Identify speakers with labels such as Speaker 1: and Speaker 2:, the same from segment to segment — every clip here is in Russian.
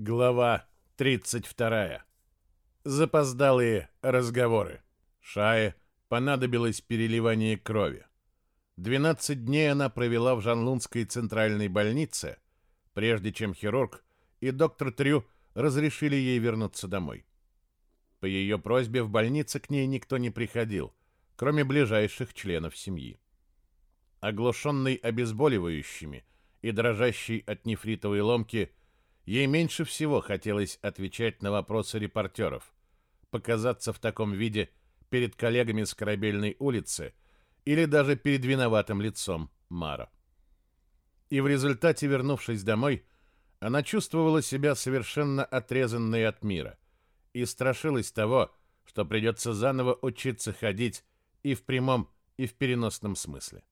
Speaker 1: Глава 32. Запоздалые разговоры. Шае понадобилось переливание крови. 12 дней она провела в Жанлунской центральной больнице, прежде чем хирург и доктор Трю разрешили ей вернуться домой. По ее просьбе в больнице к ней никто не приходил, кроме ближайших членов семьи. Оглушенный обезболивающими и дрожащий от нефритовой ломки – Ей меньше всего хотелось отвечать на вопросы репортеров, показаться в таком виде перед коллегами с корабельной улицы или даже перед виноватым лицом Мара. И в результате, вернувшись домой, она чувствовала себя совершенно отрезанной от мира и страшилась того, что придется заново учиться ходить и в прямом, и в переносном смысле.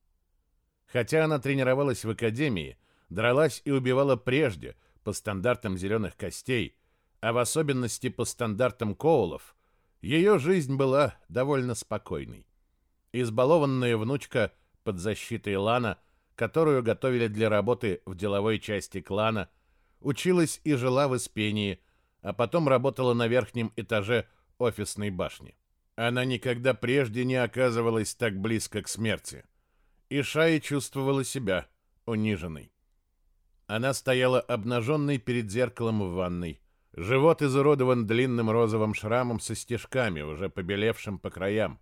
Speaker 1: Хотя она тренировалась в академии, дралась и убивала прежде – по стандартам зеленых костей, а в особенности по стандартам Коулов, ее жизнь была довольно спокойной. Избалованная внучка под защитой Лана, которую готовили для работы в деловой части клана, училась и жила в Испении, а потом работала на верхнем этаже офисной башни. Она никогда прежде не оказывалась так близко к смерти. И Шай чувствовала себя униженной. Она стояла обнаженной перед зеркалом в ванной. Живот изуродован длинным розовым шрамом со стежками, уже побелевшим по краям.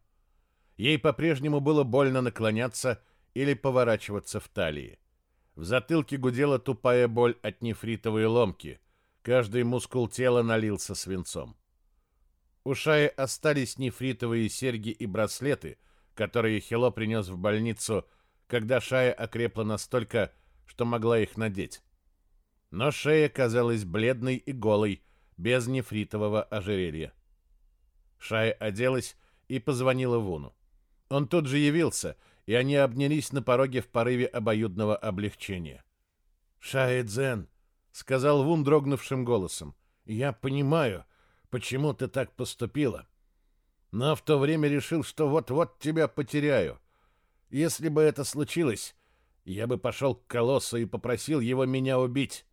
Speaker 1: Ей по-прежнему было больно наклоняться или поворачиваться в талии. В затылке гудела тупая боль от нефритовой ломки. Каждый мускул тела налился свинцом. У Шаи остались нефритовые серьги и браслеты, которые Хило принес в больницу, когда Шая окрепла настолько, что могла их надеть. Но шея казалась бледной и голой, без нефритового ожерелья. Шая оделась и позвонила Вуну. Он тут же явился, и они обнялись на пороге в порыве обоюдного облегчения. «Шая Дзен», — сказал Вун дрогнувшим голосом, — «я понимаю, почему ты так поступила. Но в то время решил, что вот-вот тебя потеряю. Если бы это случилось, я бы пошел к колоссу и попросил его меня убить.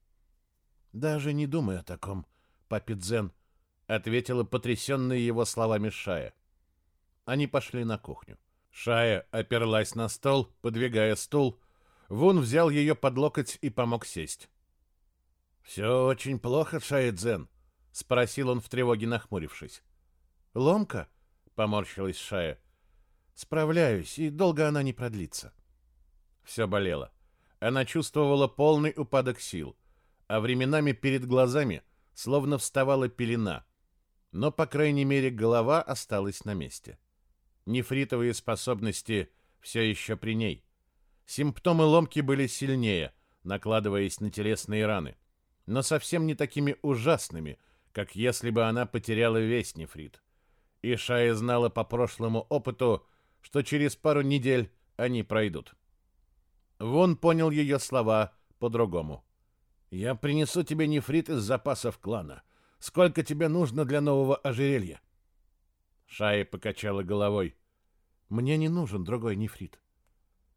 Speaker 1: Даже не думай о таком, папидзен, ответила потрясенная его словами Шая. Они пошли на кухню. Шая оперлась на стол, подвигая стул. Вун взял ее под локоть и помог сесть. «Все очень плохо, Шая-дзен?» — спросил он в тревоге, нахмурившись. «Ломка?» — поморщилась Шая. «Справляюсь, и долго она не продлится». Все болело. Она чувствовала полный упадок сил, а временами перед глазами словно вставала пелена. Но, по крайней мере, голова осталась на месте. Нефритовые способности все еще при ней. Симптомы ломки были сильнее, накладываясь на телесные раны, но совсем не такими ужасными, как если бы она потеряла весь нефрит. И Шая знала по прошлому опыту, что через пару недель они пройдут. Вон понял ее слова по-другому. «Я принесу тебе нефрит из запасов клана. Сколько тебе нужно для нового ожерелья?» Шая покачала головой. «Мне не нужен другой нефрит».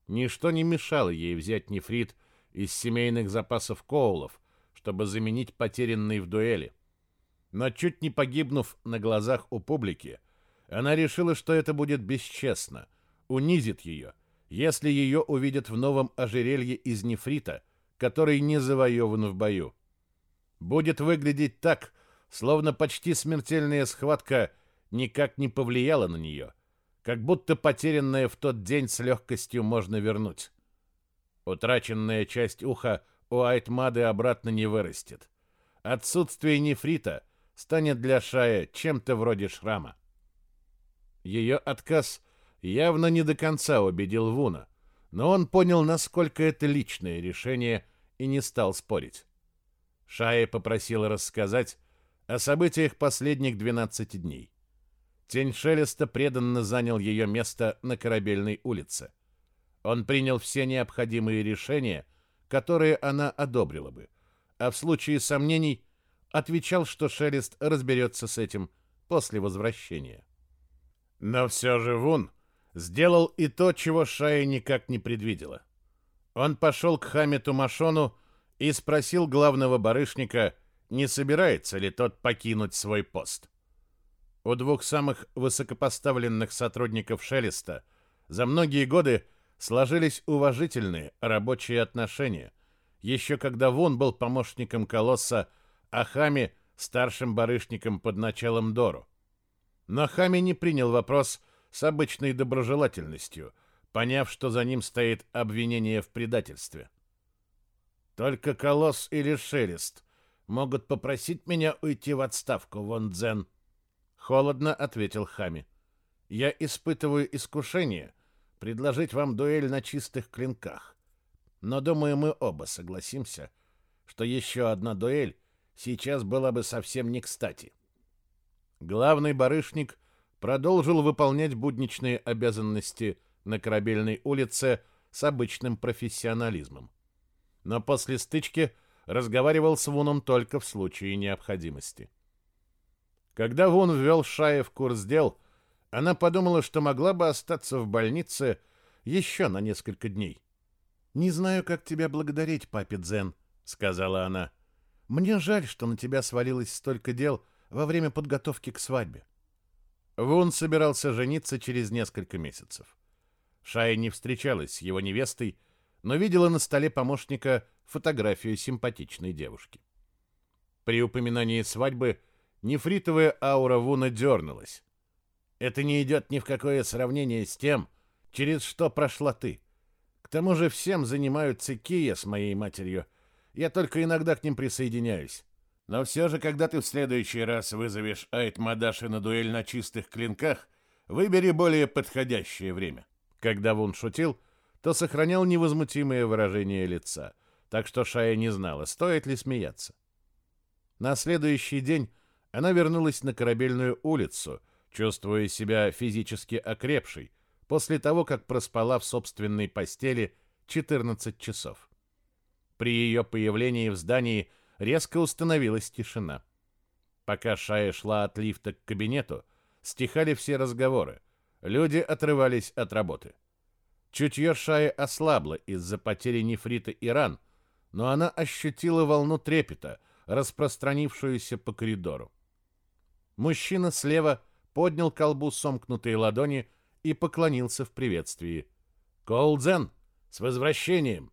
Speaker 1: Ничто не мешало ей взять нефрит из семейных запасов коулов, чтобы заменить потерянный в дуэли. Но чуть не погибнув на глазах у публики, она решила, что это будет бесчестно, унизит ее — если ее увидят в новом ожерелье из нефрита, который не завоеван в бою. Будет выглядеть так, словно почти смертельная схватка никак не повлияла на нее, как будто потерянное в тот день с легкостью можно вернуть. Утраченная часть уха у Айтмады обратно не вырастет. Отсутствие нефрита станет для Шая чем-то вроде шрама. Ее отказ явно не до конца убедил Вуна, но он понял, насколько это личное решение, и не стал спорить. Шая попросила рассказать о событиях последних 12 дней. Тень Шелеста преданно занял ее место на корабельной улице. Он принял все необходимые решения, которые она одобрила бы, а в случае сомнений отвечал, что Шелест разберется с этим после возвращения. Но все же Вун сделал и то, чего Шая никак не предвидела. Он пошел к Хамиту Машону и спросил главного барышника, не собирается ли тот покинуть свой пост. У двух самых высокопоставленных сотрудников Шелеста за многие годы сложились уважительные рабочие отношения, еще когда Вон был помощником Колосса, а Хами – старшим барышником под началом Дору. Но Хами не принял вопрос с обычной доброжелательностью, поняв, что за ним стоит обвинение в предательстве. «Только Колосс или Шелест могут попросить меня уйти в отставку, Вон Дзен», — холодно ответил Хами. «Я испытываю искушение предложить вам дуэль на чистых клинках. Но, думаю, мы оба согласимся, что еще одна дуэль сейчас была бы совсем не кстати». Главный барышник продолжил выполнять будничные обязанности на корабельной улице с обычным профессионализмом. Но после стычки разговаривал с Вуном только в случае необходимости. Когда Вун ввел Шая в курс дел, она подумала, что могла бы остаться в больнице еще на несколько дней. «Не знаю, как тебя благодарить, папе Дзен», — сказала она. «Мне жаль, что на тебя свалилось столько дел во время подготовки к свадьбе». Вун собирался жениться через несколько месяцев. Шая не встречалась с его невестой, но видела на столе помощника фотографию симпатичной девушки. При упоминании свадьбы нефритовая аура Вуна дернулась. Это не идет ни в какое сравнение с тем, через что прошла ты. К тому же всем занимаются Кия с моей матерью. Я только иногда к ним присоединяюсь. Но все же, когда ты в следующий раз вызовешь Айт Мадаши на дуэль на чистых клинках, выбери более подходящее время. Когда Вун шутил, то сохранял невозмутимое выражение лица — так что Шая не знала, стоит ли смеяться. На следующий день она вернулась на корабельную улицу, чувствуя себя физически окрепшей, после того, как проспала в собственной постели 14 часов. При ее появлении в здании резко установилась тишина. Пока Шая шла от лифта к кабинету, стихали все разговоры. Люди отрывались от работы. Чутье Шаи ослабло из-за потери нефрита и ран, но она ощутила волну трепета, распространившуюся по коридору. Мужчина слева поднял колбу сомкнутые ладони и поклонился в приветствии. «Коулдзен, с возвращением!»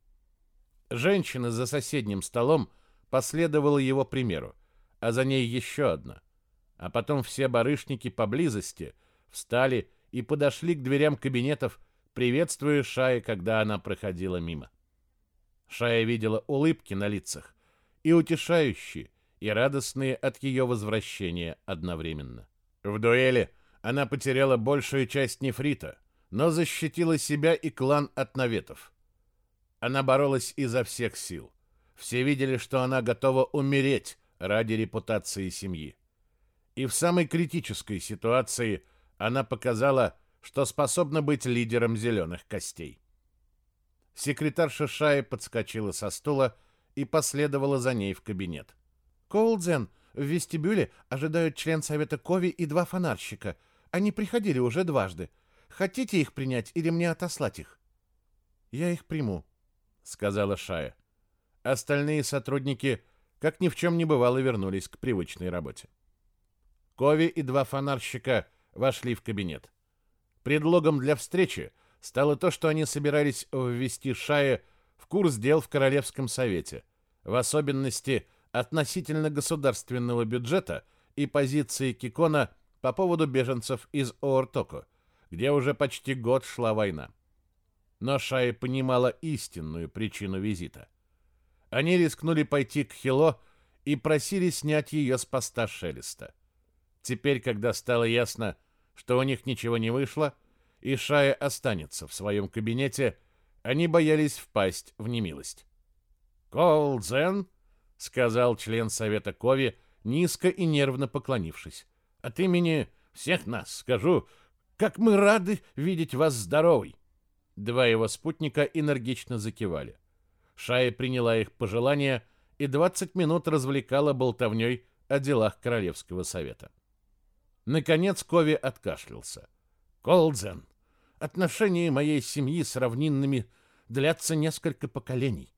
Speaker 1: Женщина за соседним столом последовала его примеру, а за ней еще одна. А потом все барышники поблизости встали и подошли к дверям кабинетов, приветствуя Шаи, когда она проходила мимо. Шая видела улыбки на лицах, и утешающие, и радостные от ее возвращения одновременно. В дуэли она потеряла большую часть нефрита, но защитила себя и клан от наветов. Она боролась изо всех сил. Все видели, что она готова умереть ради репутации семьи. И в самой критической ситуации она показала, что способна быть лидером зеленых костей. Секретарша Шаи подскочила со стула и последовала за ней в кабинет. «Коулдзен, в вестибюле ожидают член совета Кови и два фонарщика. Они приходили уже дважды. Хотите их принять или мне отослать их?» «Я их приму», — сказала Шая. Остальные сотрудники, как ни в чем не бывало, вернулись к привычной работе. Кови и два фонарщика вошли в кабинет. Предлогом для встречи стало то, что они собирались ввести Шая в курс дел в Королевском совете, в особенности относительно государственного бюджета и позиции Кикона по поводу беженцев из Оортоко, где уже почти год шла война. Но Шая понимала истинную причину визита. Они рискнули пойти к Хило и просили снять ее с поста Шелеста. Теперь, когда стало ясно, что у них ничего не вышло, и Шая останется в своем кабинете, они боялись впасть в немилость. «Колдзен», — сказал член совета Кови, низко и нервно поклонившись, — «от имени всех нас скажу, как мы рады видеть вас здоровой». Два его спутника энергично закивали. Шая приняла их пожелания и 20 минут развлекала болтовней о делах Королевского совета. Наконец Кови откашлялся. «Колдзен, Отношения моей семьи с равнинными длятся несколько поколений.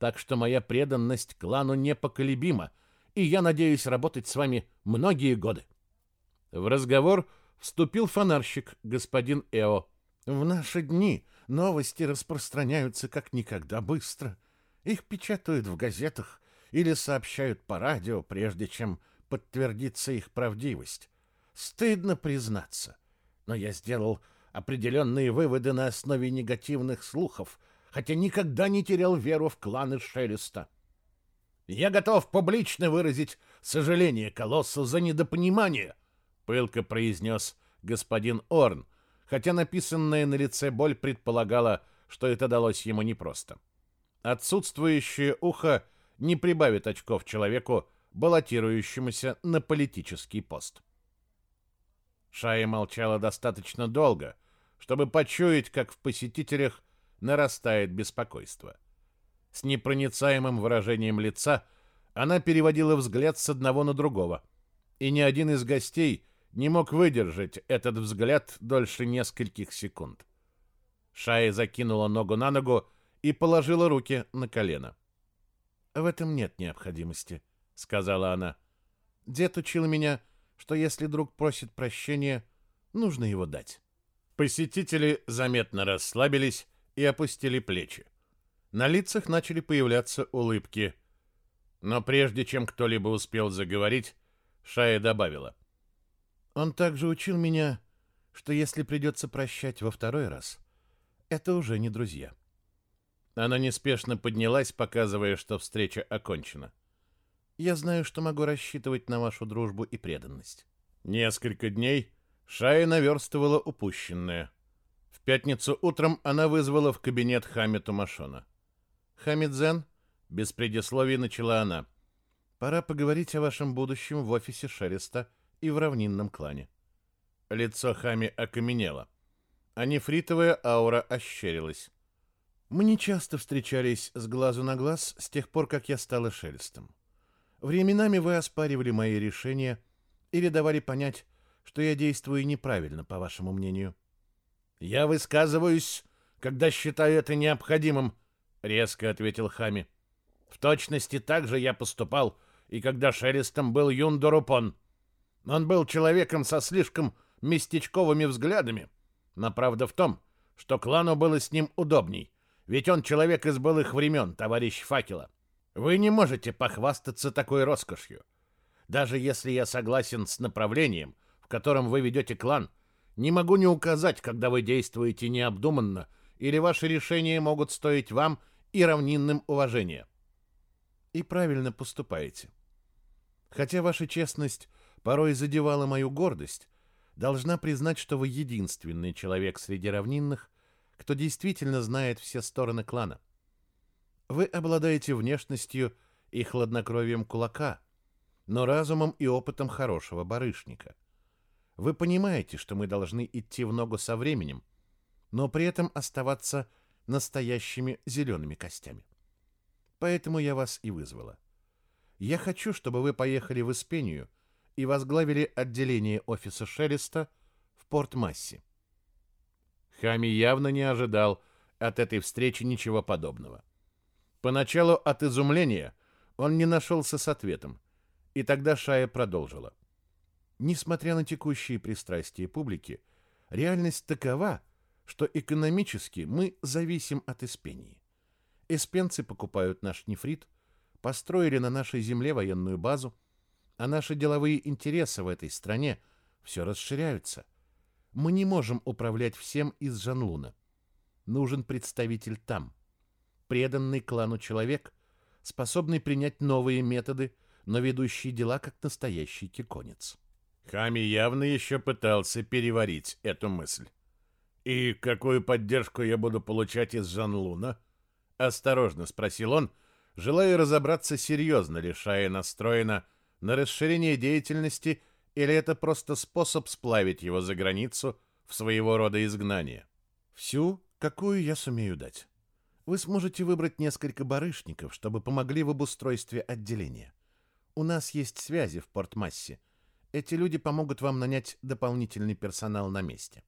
Speaker 1: Так что моя преданность клану непоколебима, и я надеюсь работать с вами многие годы. В разговор вступил фонарщик, господин Эо. В наши дни новости распространяются как никогда быстро. Их печатают в газетах или сообщают по радио, прежде чем подтвердится их правдивость. Стыдно признаться, но я сделал определенные выводы на основе негативных слухов, хотя никогда не терял веру в кланы Шелеста. Я готов публично выразить сожаление Колоссу за недопонимание, пылко произнес господин Орн, хотя написанная на лице боль предполагала, что это далось ему непросто. Отсутствующее ухо не прибавит очков человеку, баллотирующемуся на политический пост. Шая молчала достаточно долго, чтобы почуять, как в посетителях нарастает беспокойство. С непроницаемым выражением лица она переводила взгляд с одного на другого, и ни один из гостей не мог выдержать этот взгляд дольше нескольких секунд. Шая закинула ногу на ногу и положила руки на колено. «В этом нет необходимости», — сказала она. «Дед учил меня, что если друг просит прощения, нужно его дать». Посетители заметно расслабились и опустили плечи. На лицах начали появляться улыбки. Но прежде чем кто-либо успел заговорить, Шая добавила. «Он также учил меня, что если придется прощать во второй раз, это уже не друзья». Она неспешно поднялась, показывая, что встреча окончена. «Я знаю, что могу рассчитывать на вашу дружбу и преданность». Несколько дней Шая наверстывала упущенное. В пятницу утром она вызвала в кабинет Хамиту Машона. «Хамидзен», — без предисловий начала она, — «пора поговорить о вашем будущем в офисе Шереста и в равнинном клане». Лицо Хами окаменело, а нефритовая аура ощерилась. Мы не часто встречались с глазу на глаз с тех пор, как я стала шелестом. Временами вы оспаривали мои решения или давали понять, что я действую неправильно, по вашему мнению. Я высказываюсь, когда считаю это необходимым, резко ответил Хами. В точности так же я поступал, и когда шелестом был Юн Дорупон. Он был человеком со слишком местечковыми взглядами, но правда в том, что клану было с ним удобней, ведь он человек из былых времен, товарищ Факела. Вы не можете похвастаться такой роскошью. Даже если я согласен с направлением, в котором вы ведете клан, не могу не указать, когда вы действуете необдуманно, или ваши решения могут стоить вам и равнинным уважения. И правильно поступаете. Хотя ваша честность порой задевала мою гордость, должна признать, что вы единственный человек среди равнинных, кто действительно знает все стороны клана. Вы обладаете внешностью и хладнокровием кулака, но разумом и опытом хорошего барышника. Вы понимаете, что мы должны идти в ногу со временем, но при этом оставаться настоящими зелеными костями. Поэтому я вас и вызвала. Я хочу, чтобы вы поехали в Испению и возглавили отделение офиса Шелеста в Порт-Массе. Хами явно не ожидал от этой встречи ничего подобного. Поначалу от изумления он не нашелся с ответом, и тогда Шая продолжила. Несмотря на текущие пристрастия публики, реальность такова, что экономически мы зависим от Испении. Эспенцы покупают наш нефрит, построили на нашей земле военную базу, а наши деловые интересы в этой стране все расширяются. Мы не можем управлять всем из Жанлуна. Нужен представитель там. Преданный клану человек, способный принять новые методы, но ведущий дела как настоящий киконец. Хами явно еще пытался переварить эту мысль. «И какую поддержку я буду получать из Жанлуна?» — осторожно спросил он, желая разобраться, серьезно лишая настроена на расширение деятельности или это просто способ сплавить его за границу в своего рода изгнание? Всю, какую я сумею дать. Вы сможете выбрать несколько барышников, чтобы помогли в обустройстве отделения. У нас есть связи в Портмассе. Эти люди помогут вам нанять дополнительный персонал на месте.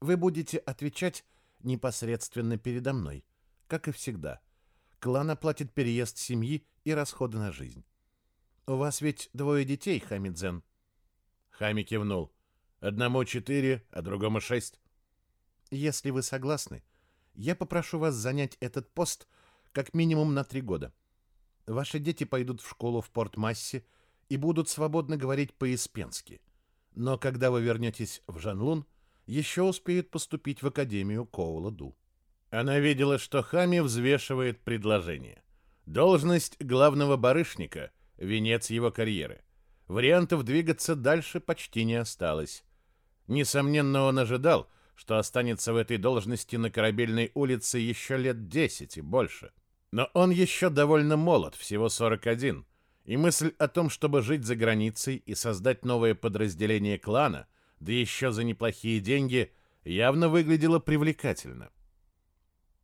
Speaker 1: Вы будете отвечать непосредственно передо мной, как и всегда. Клан оплатит переезд семьи и расходы на жизнь. «У вас ведь двое детей, Хамидзен?» Хами кивнул. «Одному четыре, а другому шесть». «Если вы согласны, я попрошу вас занять этот пост как минимум на три года. Ваши дети пойдут в школу в Порт-Массе и будут свободно говорить по-испенски. Но когда вы вернетесь в Жанлун, еще успеют поступить в Академию Коула-Ду». Она видела, что Хами взвешивает предложение. Должность главного барышника — венец его карьеры. Вариантов двигаться дальше почти не осталось. Несомненно, он ожидал, что останется в этой должности на корабельной улице еще лет десять и больше. Но он еще довольно молод, всего 41, и мысль о том, чтобы жить за границей и создать новое подразделение клана, да еще за неплохие деньги, явно выглядела привлекательно.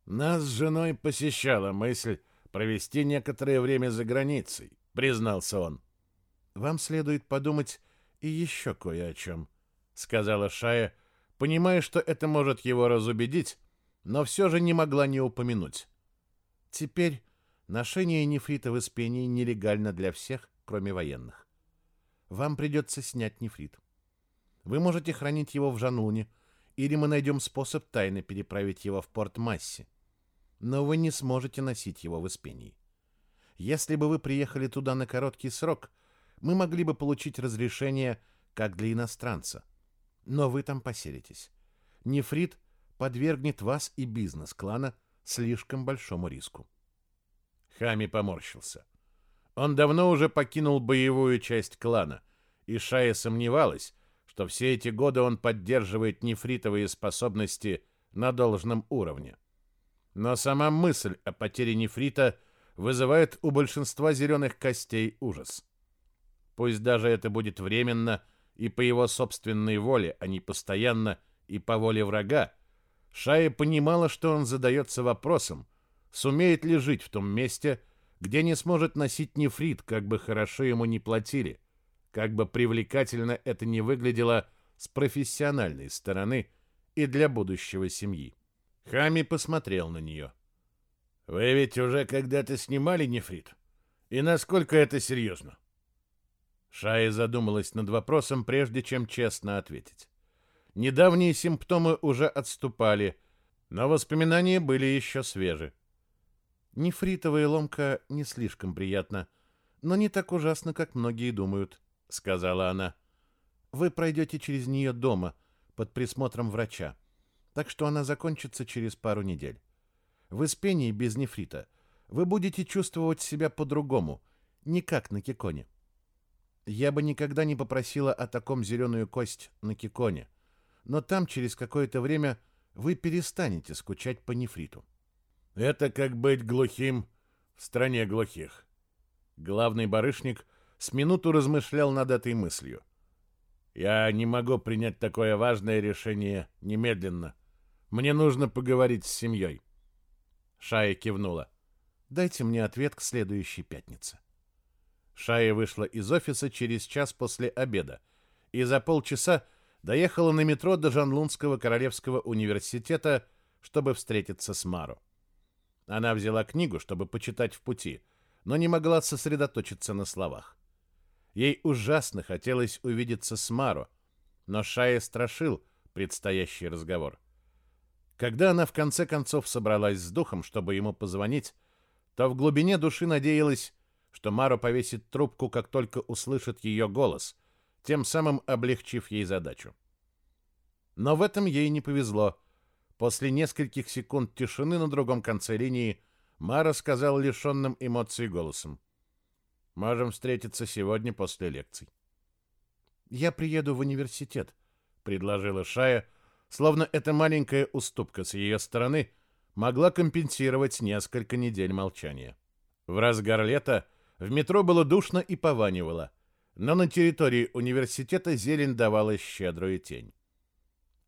Speaker 1: Нас с женой посещала мысль провести некоторое время за границей, признался он. Вам следует подумать и еще кое о чем, сказала Шая, понимая, что это может его разубедить, но все же не могла не упомянуть. Теперь ношение нефрита в Испении нелегально для всех, кроме военных. Вам придется снять нефрит. Вы можете хранить его в Жануне, или мы найдем способ тайно переправить его в порт Масси но вы не сможете носить его в Испении. Если бы вы приехали туда на короткий срок, мы могли бы получить разрешение как для иностранца. Но вы там поселитесь. Нефрит подвергнет вас и бизнес клана слишком большому риску. Хами поморщился. Он давно уже покинул боевую часть клана, и Шая сомневалась, что все эти годы он поддерживает нефритовые способности на должном уровне. Но сама мысль о потере нефрита вызывает у большинства зеленых костей ужас. Пусть даже это будет временно и по его собственной воле, а не постоянно и по воле врага, Шая понимала, что он задается вопросом, сумеет ли жить в том месте, где не сможет носить нефрит, как бы хорошо ему не платили, как бы привлекательно это не выглядело с профессиональной стороны и для будущего семьи. Хами посмотрел на нее. «Вы ведь уже когда-то снимали нефрит? И насколько это серьезно?» Шая задумалась над вопросом, прежде чем честно ответить. Недавние симптомы уже отступали, но воспоминания были еще свежи. «Нефритовая ломка не слишком приятна, но не так ужасно, как многие думают», — сказала она. «Вы пройдете через нее дома, под присмотром врача так что она закончится через пару недель. В Испении без нефрита вы будете чувствовать себя по-другому, не как на Киконе. Я бы никогда не попросила о таком зеленую кость на Киконе, но там через какое-то время вы перестанете скучать по нефриту. Это как быть глухим в стране глухих. Главный барышник с минуту размышлял над этой мыслью. Я не могу принять такое важное решение немедленно. Мне нужно поговорить с семьей. Шая кивнула. Дайте мне ответ к следующей пятнице. Шая вышла из офиса через час после обеда и за полчаса доехала на метро до Жанлунского Королевского университета, чтобы встретиться с Мару. Она взяла книгу, чтобы почитать в пути, но не могла сосредоточиться на словах. Ей ужасно хотелось увидеться с Мару, но Шая страшил предстоящий разговор. Когда она в конце концов собралась с духом, чтобы ему позвонить, то в глубине души надеялась, что Маро повесит трубку, как только услышит ее голос, тем самым облегчив ей задачу. Но в этом ей не повезло. После нескольких секунд тишины на другом конце линии Мара сказал лишенным эмоций голосом. «Можем встретиться сегодня после лекций». «Я приеду в университет», — предложила Шая, словно эта маленькая уступка с ее стороны могла компенсировать несколько недель молчания. В разгар лета в метро было душно и пованивало, но на территории университета зелень давала щедрую тень.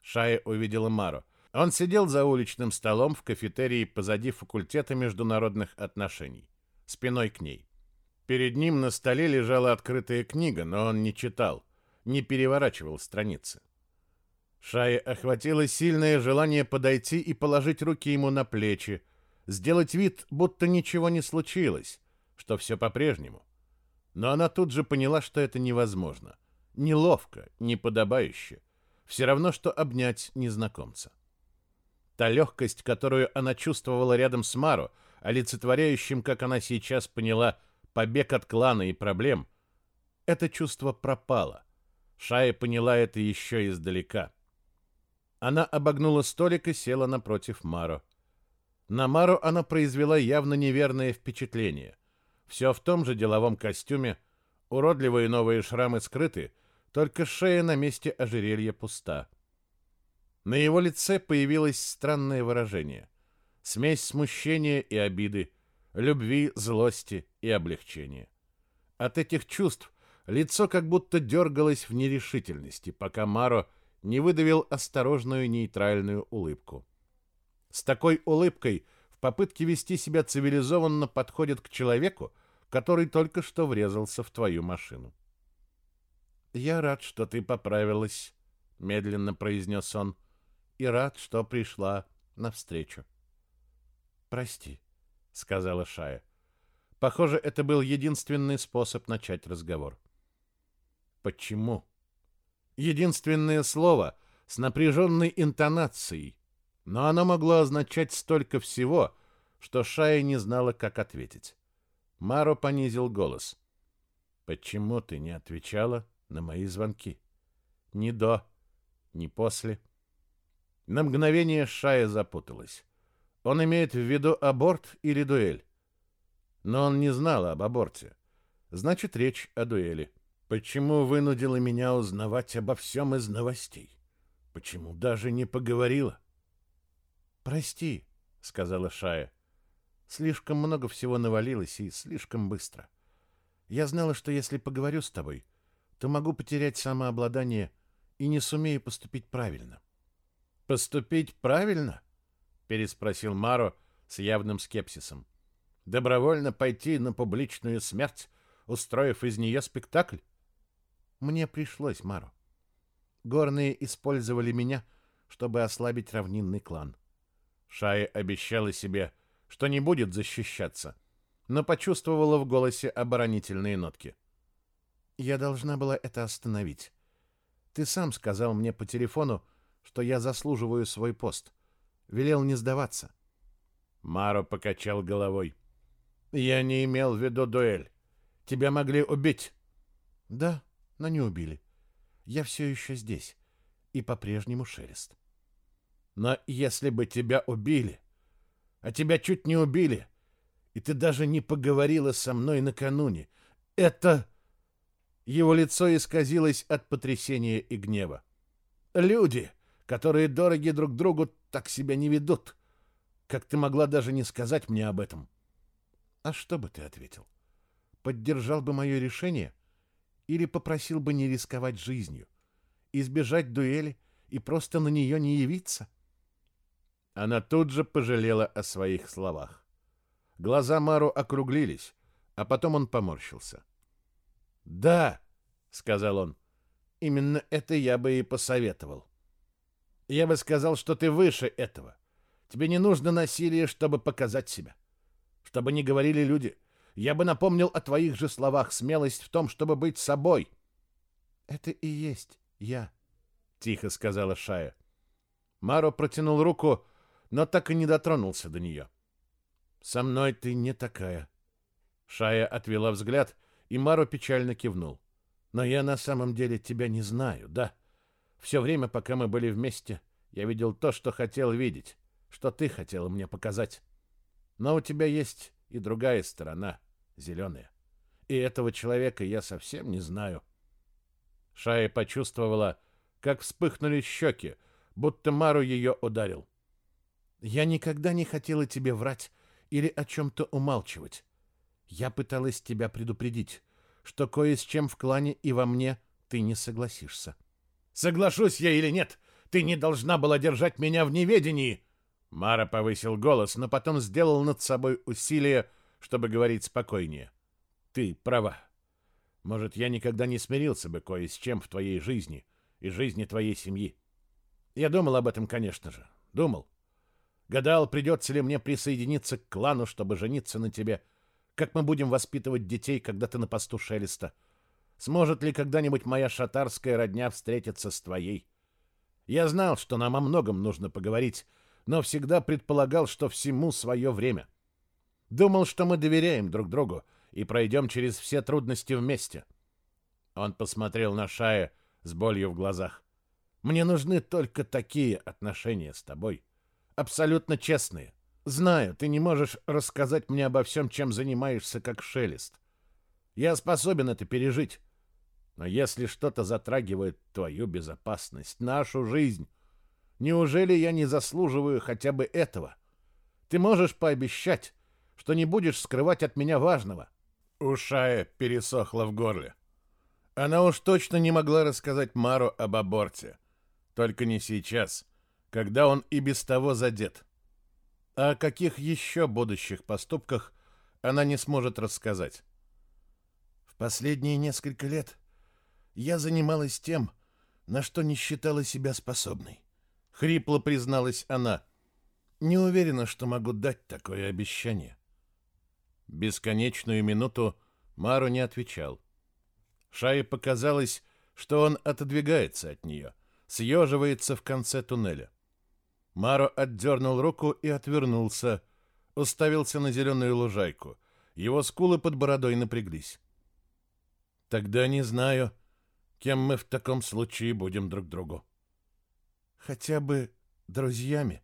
Speaker 1: Шая увидела Мару. Он сидел за уличным столом в кафетерии позади факультета международных отношений, спиной к ней. Перед ним на столе лежала открытая книга, но он не читал, не переворачивал страницы. Шае охватило сильное желание подойти и положить руки ему на плечи, сделать вид, будто ничего не случилось, что все по-прежнему. Но она тут же поняла, что это невозможно. Неловко, неподобающе. Все равно, что обнять незнакомца. Та легкость, которую она чувствовала рядом с Маро, олицетворяющим, как она сейчас поняла, побег от клана и проблем, это чувство пропало. Шая поняла это еще издалека. Она обогнула столик и села напротив Маро. На Мару она произвела явно неверное впечатление. Все в том же деловом костюме, уродливые новые шрамы скрыты, только шея на месте ожерелья пуста. На его лице появилось странное выражение. Смесь смущения и обиды, любви, злости и облегчения. От этих чувств лицо как будто дергалось в нерешительности, пока Маро не выдавил осторожную нейтральную улыбку. С такой улыбкой в попытке вести себя цивилизованно подходит к человеку, который только что врезался в твою машину. «Я рад, что ты поправилась», — медленно произнес он, — «и рад, что пришла навстречу». «Прости», — сказала Шая. Похоже, это был единственный способ начать разговор. «Почему?» Единственное слово с напряженной интонацией, но оно могло означать столько всего, что Шая не знала, как ответить. Маро понизил голос. «Почему ты не отвечала на мои звонки? Ни до, ни после». На мгновение Шая запуталась. Он имеет в виду аборт или дуэль? Но он не знал об аборте. Значит, речь о дуэли. Почему вынудила меня узнавать обо всем из новостей? Почему даже не поговорила? «Прости», — сказала Шая. «Слишком много всего навалилось и слишком быстро. Я знала, что если поговорю с тобой, то могу потерять самообладание и не сумею поступить правильно». «Поступить правильно?» — переспросил Маро с явным скепсисом. «Добровольно пойти на публичную смерть, устроив из нее спектакль?» «Мне пришлось, Маро. Горные использовали меня, чтобы ослабить равнинный клан. Шая обещала себе, что не будет защищаться, но почувствовала в голосе оборонительные нотки. «Я должна была это остановить. Ты сам сказал мне по телефону, что я заслуживаю свой пост. Велел не сдаваться». Маро покачал головой. «Я не имел в виду дуэль. Тебя могли убить». «Да, но не убили. Я все еще здесь. И по-прежнему шелест». Но если бы тебя убили, а тебя чуть не убили, и ты даже не поговорила со мной накануне, это... Его лицо исказилось от потрясения и гнева. Люди, которые дороги друг другу, так себя не ведут. Как ты могла даже не сказать мне об этом? А что бы ты ответил? Поддержал бы мое решение? Или попросил бы не рисковать жизнью? Избежать дуэли и просто на нее не явиться? Она тут же пожалела о своих словах. Глаза Мару округлились, а потом он поморщился. «Да», — сказал он, — «именно это я бы и посоветовал. Я бы сказал, что ты выше этого. Тебе не нужно насилие, чтобы показать себя. Чтобы не говорили люди. Я бы напомнил о твоих же словах смелость в том, чтобы быть собой». «Это и есть я», — тихо сказала Шая. Маро протянул руку, но так и не дотронулся до нее. «Со мной ты не такая». Шая отвела взгляд, и Маро печально кивнул. «Но я на самом деле тебя не знаю, да? Все время, пока мы были вместе, я видел то, что хотел видеть, что ты хотела мне показать. Но у тебя есть и другая сторона, зеленая. И этого человека я совсем не знаю». Шая почувствовала, как вспыхнули щеки, будто Мару ее ударил. Я никогда не хотела тебе врать или о чем-то умалчивать. Я пыталась тебя предупредить, что кое с чем в клане и во мне ты не согласишься. Соглашусь я или нет, ты не должна была держать меня в неведении. Мара повысил голос, но потом сделал над собой усилие, чтобы говорить спокойнее. Ты права. Может, я никогда не смирился бы кое с чем в твоей жизни и жизни твоей семьи. Я думал об этом, конечно же. Думал. Гадал, придется ли мне присоединиться к клану, чтобы жениться на тебе. как мы будем воспитывать детей, когда ты на посту Шелеста? Сможет ли когда-нибудь моя шатарская родня встретиться с твоей? Я знал, что нам о многом нужно поговорить, но всегда предполагал, что всему свое время. Думал, что мы доверяем друг другу и пройдем через все трудности вместе. Он посмотрел на Шая с болью в глазах. Мне нужны только такие отношения с тобой. Абсолютно честные. Знаю, ты не можешь рассказать мне обо всем, чем занимаешься, как шелест. Я способен это пережить. Но если что-то затрагивает твою безопасность, нашу жизнь, неужели я не заслуживаю хотя бы этого? Ты можешь пообещать, что не будешь скрывать от меня важного. У Шая пересохло в горле. Она уж точно не могла рассказать Мару об аборте. Только не сейчас, когда он и без того задет. О каких еще будущих поступках она не сможет рассказать? В последние несколько лет я занималась тем, на что не считала себя способной. Хрипло призналась она. Не уверена, что могу дать такое обещание. Бесконечную минуту Мару не отвечал. Шае показалось, что он отодвигается от нее, съеживается в конце туннеля. Маро отдернул руку и отвернулся, уставился на зеленую лужайку. Его скулы под бородой напряглись. «Тогда не знаю», кем мы в таком случае будем друг другу. Хотя бы друзьями,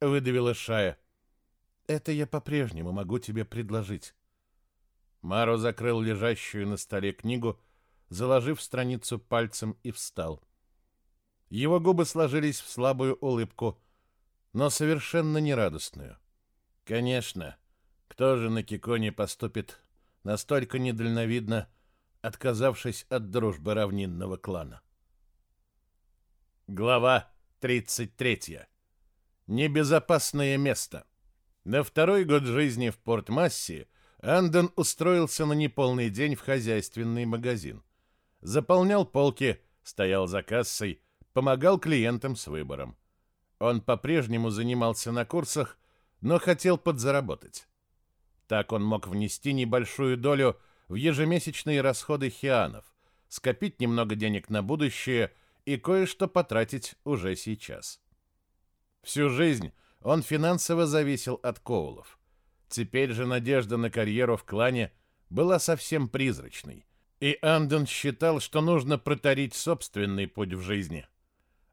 Speaker 1: выдавила Шая. Это я по-прежнему могу тебе предложить. Маро закрыл лежащую на столе книгу, заложив страницу пальцем и встал. Его губы сложились в слабую улыбку, но совершенно нерадостную. Конечно, кто же на Киконе поступит настолько недальновидно, отказавшись от дружбы равнинного клана. Глава 33. Небезопасное место. На второй год жизни в Порт-Массе Андон устроился на неполный день в хозяйственный магазин. Заполнял полки, стоял за кассой, помогал клиентам с выбором. Он по-прежнему занимался на курсах, но хотел подзаработать. Так он мог внести небольшую долю в ежемесячные расходы хианов, скопить немного денег на будущее и кое-что потратить уже сейчас. Всю жизнь он финансово зависел от Коулов. Теперь же надежда на карьеру в клане была совсем призрачной, и Андон считал, что нужно протарить собственный путь в жизни.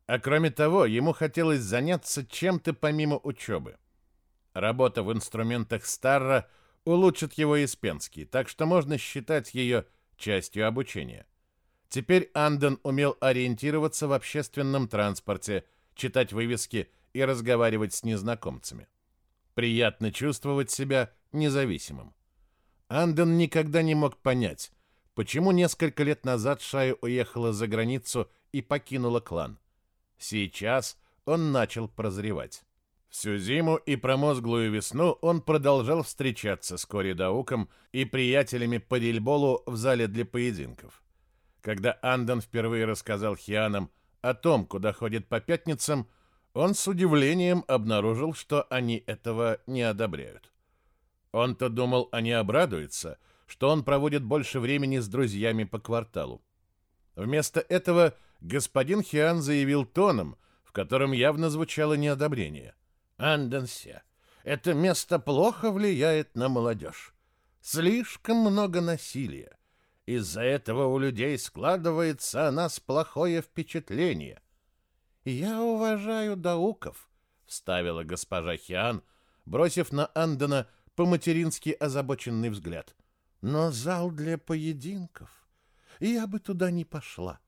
Speaker 1: А кроме того, ему хотелось заняться чем-то помимо учебы. Работа в инструментах Старра – улучшит его Испенский, так что можно считать ее частью обучения. Теперь Анден умел ориентироваться в общественном транспорте, читать вывески и разговаривать с незнакомцами. Приятно чувствовать себя независимым. Анден никогда не мог понять, почему несколько лет назад Шая уехала за границу и покинула клан. Сейчас он начал прозревать. Всю зиму и промозглую весну он продолжал встречаться с Кори Дауком и приятелями по дельболу в зале для поединков. Когда Андон впервые рассказал Хианам о том, куда ходит по пятницам, он с удивлением обнаружил, что они этого не одобряют. Он-то думал, они обрадуются, что он проводит больше времени с друзьями по кварталу. Вместо этого господин Хиан заявил тоном, в котором явно звучало неодобрение – Анденсе, это место плохо влияет на молодежь. Слишком много насилия. Из-за этого у людей складывается о нас плохое впечатление. «Я уважаю дауков», — вставила госпожа Хиан, бросив на Андена по-матерински озабоченный взгляд. «Но зал для поединков. Я бы туда не пошла.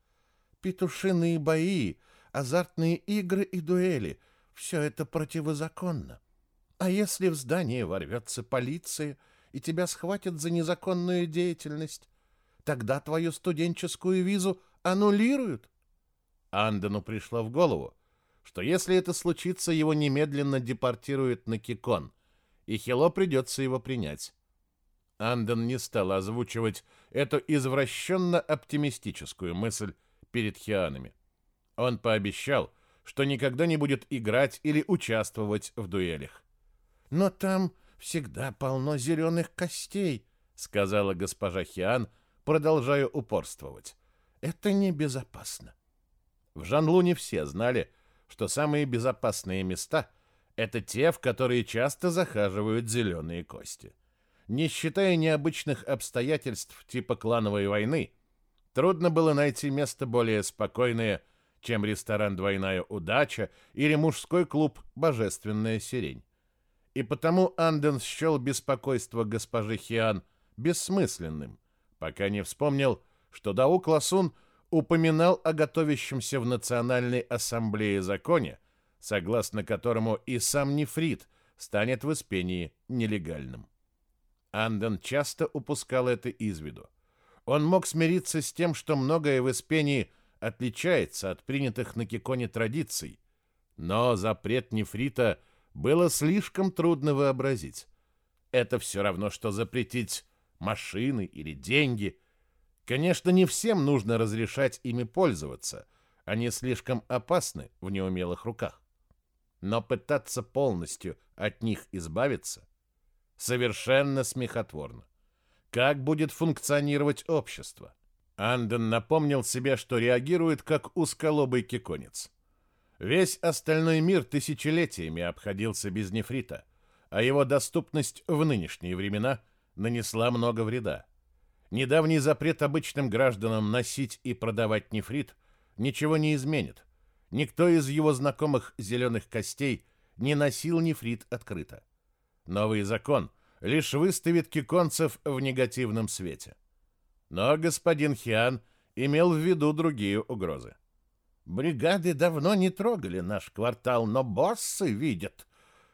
Speaker 1: Петушиные бои, азартные игры и дуэли — все это противозаконно. А если в здание ворвется полиция и тебя схватят за незаконную деятельность, тогда твою студенческую визу аннулируют. Андену пришло в голову, что если это случится, его немедленно депортируют на Кикон, и Хило придется его принять. Анден не стал озвучивать эту извращенно-оптимистическую мысль перед хианами. Он пообещал, что никогда не будет играть или участвовать в дуэлях. Но там всегда полно зеленых костей, сказала госпожа Хиан, продолжая упорствовать. Это небезопасно. В Жанлуне все знали, что самые безопасные места — это те, в которые часто захаживают зеленые кости. Не считая необычных обстоятельств типа клановой войны, трудно было найти место более спокойное, чем ресторан «Двойная удача» или мужской клуб «Божественная сирень». И потому Анден счел беспокойство госпожи Хиан бессмысленным, пока не вспомнил, что Даук Ласун упоминал о готовящемся в Национальной Ассамблее законе, согласно которому и сам нефрит станет в Испении нелегальным. Анден часто упускал это из виду. Он мог смириться с тем, что многое в Испении отличается от принятых на Киконе традиций, но запрет нефрита было слишком трудно вообразить. Это все равно, что запретить машины или деньги. Конечно, не всем нужно разрешать ими пользоваться, они слишком опасны в неумелых руках. Но пытаться полностью от них избавиться совершенно смехотворно. Как будет функционировать общество? Анден напомнил себе, что реагирует как узколобый киконец. Весь остальной мир тысячелетиями обходился без нефрита, а его доступность в нынешние времена нанесла много вреда. Недавний запрет обычным гражданам носить и продавать нефрит ничего не изменит. Никто из его знакомых зеленых костей не носил нефрит открыто. Новый закон лишь выставит киконцев в негативном свете. Но господин Хиан имел в виду другие угрозы. Бригады давно не трогали наш квартал, но боссы видят,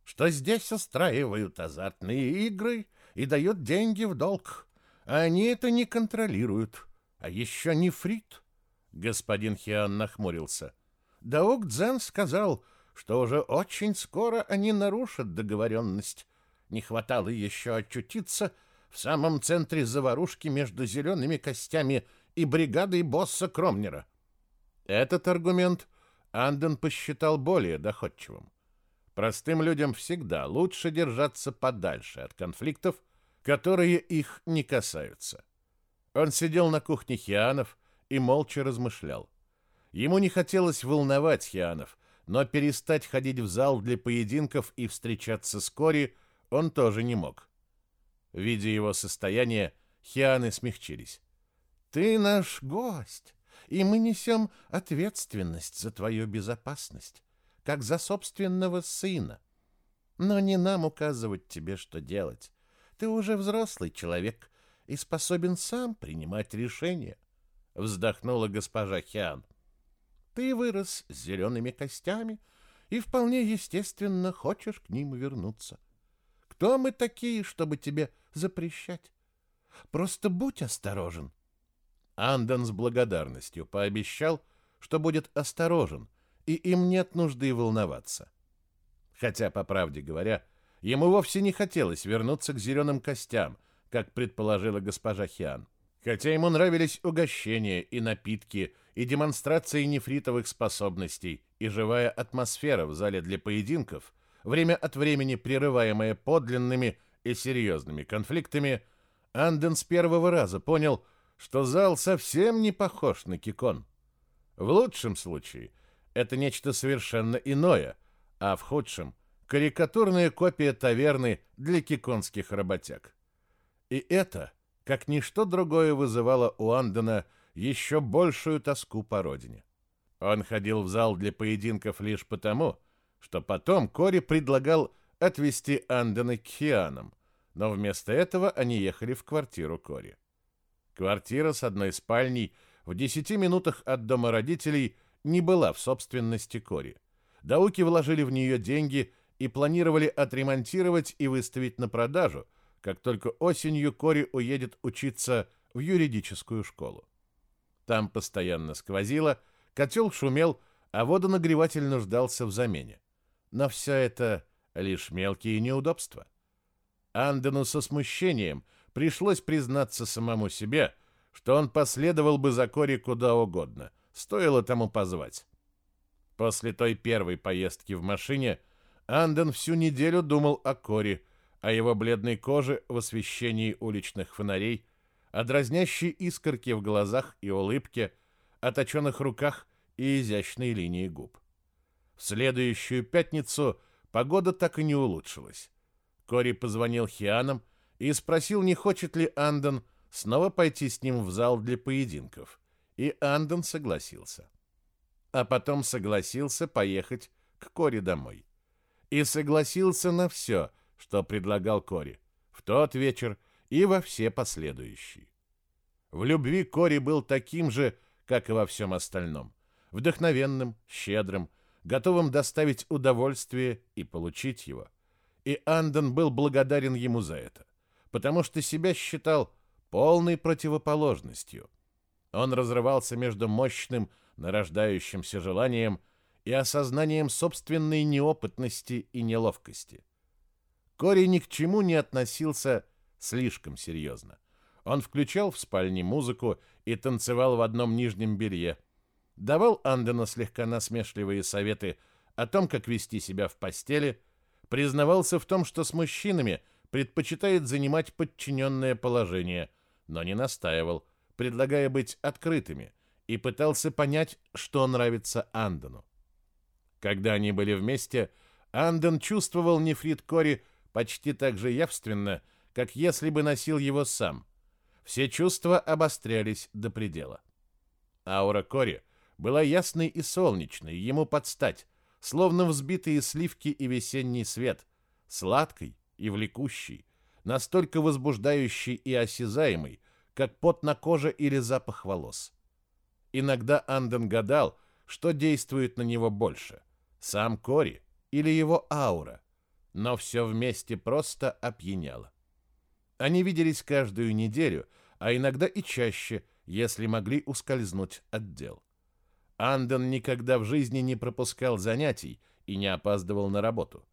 Speaker 1: что здесь устраивают азартные игры и дают деньги в долг. Они это не контролируют. А еще нефрит. Господин Хиан нахмурился. Даук Дзен сказал, что уже очень скоро они нарушат договоренность. Не хватало еще очутиться в самом центре заварушки между зелеными костями и бригадой босса Кромнера. Этот аргумент Анден посчитал более доходчивым. Простым людям всегда лучше держаться подальше от конфликтов, которые их не касаются. Он сидел на кухне Хианов и молча размышлял. Ему не хотелось волновать Хианов, но перестать ходить в зал для поединков и встречаться с Кори он тоже не мог. Видя его состояние, Хианы смягчились. «Ты наш гость и мы несем ответственность за твою безопасность, как за собственного сына. Но не нам указывать тебе, что делать. Ты уже взрослый человек и способен сам принимать решения. Вздохнула госпожа Хиан. Ты вырос с зелеными костями и вполне естественно хочешь к ним вернуться. Кто мы такие, чтобы тебе запрещать? Просто будь осторожен. Анден с благодарностью пообещал, что будет осторожен, и им нет нужды волноваться. Хотя, по правде говоря, ему вовсе не хотелось вернуться к зеленым костям, как предположила госпожа Хиан. Хотя ему нравились угощения и напитки, и демонстрации нефритовых способностей, и живая атмосфера в зале для поединков, время от времени прерываемая подлинными и серьезными конфликтами, Анден с первого раза понял, что зал совсем не похож на Кикон. В лучшем случае это нечто совершенно иное, а в худшем — карикатурная копия таверны для киконских работяг. И это, как ничто другое, вызывало у Андена еще большую тоску по родине. Он ходил в зал для поединков лишь потому, что потом Кори предлагал отвезти Андена к Хианам, но вместо этого они ехали в квартиру Кори. Квартира с одной спальней в десяти минутах от дома родителей не была в собственности Кори. Дауки вложили в нее деньги и планировали отремонтировать и выставить на продажу, как только осенью Кори уедет учиться в юридическую школу. Там постоянно сквозило, котел шумел, а водонагреватель нуждался в замене. Но все это лишь мелкие неудобства. Андену со смущением – пришлось признаться самому себе, что он последовал бы за Кори куда угодно, стоило тому позвать. После той первой поездки в машине Анден всю неделю думал о Кори, о его бледной коже в освещении уличных фонарей, о дразнящей искорке в глазах и улыбке, о точенных руках и изящной линии губ. В следующую пятницу погода так и не улучшилась. Кори позвонил Хианам и спросил, не хочет ли Андон снова пойти с ним в зал для поединков. И Андон согласился. А потом согласился поехать к Кори домой. И согласился на все, что предлагал Кори. В тот вечер и во все последующие. В любви Кори был таким же, как и во всем остальном. Вдохновенным, щедрым, готовым доставить удовольствие и получить его. И Андон был благодарен ему за это, потому что себя считал полной противоположностью. Он разрывался между мощным, нарождающимся желанием и осознанием собственной неопытности и неловкости. Кори ни к чему не относился слишком серьезно. Он включал в спальне музыку и танцевал в одном нижнем белье. Давал Андену слегка насмешливые советы о том, как вести себя в постели, признавался в том, что с мужчинами предпочитает занимать подчиненное положение, но не настаивал, предлагая быть открытыми, и пытался понять, что нравится Андену. Когда они были вместе, Анден чувствовал нефрит Кори почти так же явственно, как если бы носил его сам. Все чувства обострялись до предела. Аура Кори была ясной и солнечной, ему подстать, словно взбитые сливки и весенний свет, сладкой и влекущей, настолько возбуждающей и осязаемой, как пот на коже или запах волос. Иногда Анден гадал, что действует на него больше – сам Кори или его аура, но все вместе просто опьяняло. Они виделись каждую неделю, а иногда и чаще, если могли ускользнуть от дел. Анден никогда в жизни не пропускал занятий и не опаздывал на работу.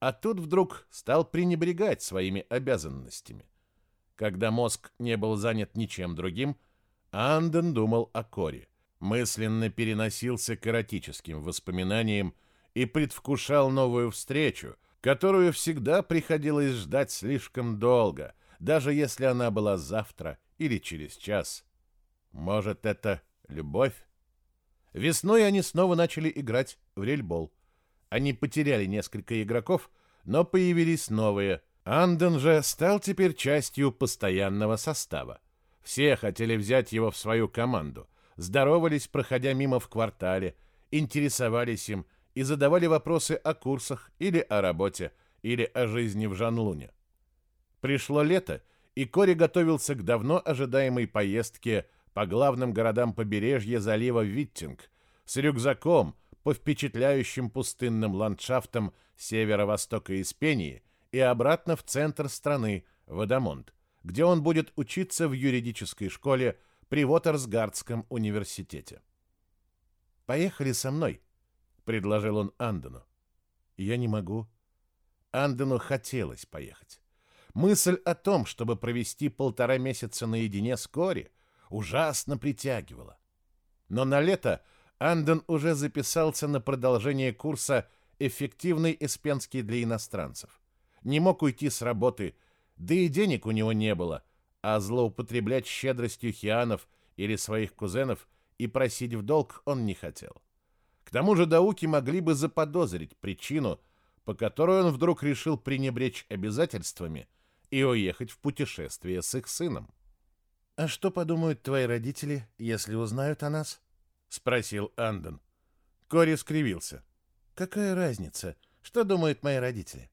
Speaker 1: А тут вдруг стал пренебрегать своими обязанностями. Когда мозг не был занят ничем другим, Анден думал о Коре, мысленно переносился к эротическим воспоминаниям и предвкушал новую встречу, которую всегда приходилось ждать слишком долго, даже если она была завтра или через час. Может, это любовь? Весной они снова начали играть в рельбол. Они потеряли несколько игроков, но появились новые. Анден же стал теперь частью постоянного состава. Все хотели взять его в свою команду, здоровались, проходя мимо в квартале, интересовались им и задавали вопросы о курсах или о работе, или о жизни в Жанлуне. Пришло лето, и Кори готовился к давно ожидаемой поездке по главным городам побережья залива Виттинг с рюкзаком по впечатляющим пустынным ландшафтам северо-востока Испении и обратно в центр страны, в где он будет учиться в юридической школе при Вотерсгардском университете. «Поехали со мной», — предложил он Андену. «Я не могу». Андену хотелось поехать. Мысль о том, чтобы провести полтора месяца наедине с Кори, ужасно притягивала. Но на лето Анден уже записался на продолжение курса «Эффективный эспенский для иностранцев». Не мог уйти с работы, да и денег у него не было, а злоупотреблять щедростью хианов или своих кузенов и просить в долг он не хотел. К тому же дауки могли бы заподозрить причину, по которой он вдруг решил пренебречь обязательствами и уехать в путешествие с их сыном. «А что подумают твои родители, если узнают о нас?» — спросил Андон. Кори скривился. «Какая разница? Что думают мои родители?»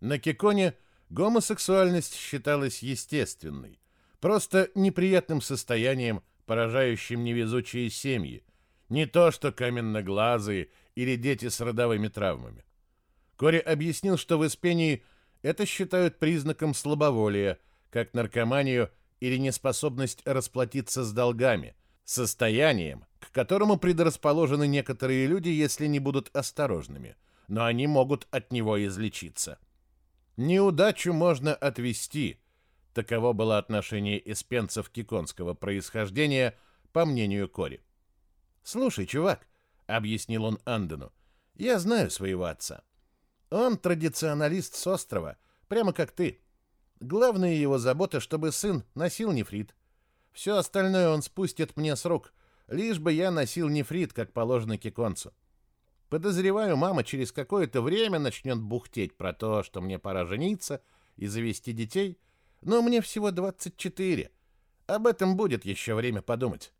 Speaker 1: На Киконе гомосексуальность считалась естественной, просто неприятным состоянием, поражающим невезучие семьи, не то что каменноглазые или дети с родовыми травмами. Кори объяснил, что в Испении это считают признаком слабоволия, как наркоманию или неспособность расплатиться с долгами, состоянием, к которому предрасположены некоторые люди, если не будут осторожными, но они могут от него излечиться. Неудачу можно отвести. Таково было отношение эспенцев киконского происхождения, по мнению Кори. «Слушай, чувак», — объяснил он Андену, — «я знаю своего отца. Он традиционалист с острова, Прямо как ты. Главная его забота, чтобы сын носил нефрит. Все остальное он спустит мне с рук, лишь бы я носил нефрит, как положено киконцу. Подозреваю, мама через какое-то время начнет бухтеть про то, что мне пора жениться и завести детей, но мне всего 24. Об этом будет еще время подумать.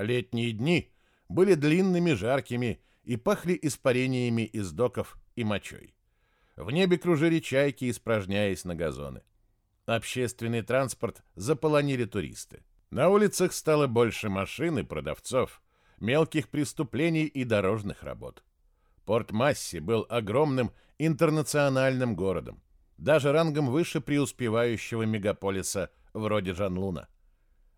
Speaker 1: Летние дни были длинными, жаркими и пахли испарениями из доков и мочой. В небе кружили чайки, испражняясь на газоны. Общественный транспорт заполонили туристы. На улицах стало больше машин и продавцов, мелких преступлений и дорожных работ. Порт-Масси был огромным интернациональным городом, даже рангом выше преуспевающего мегаполиса вроде Жанлуна.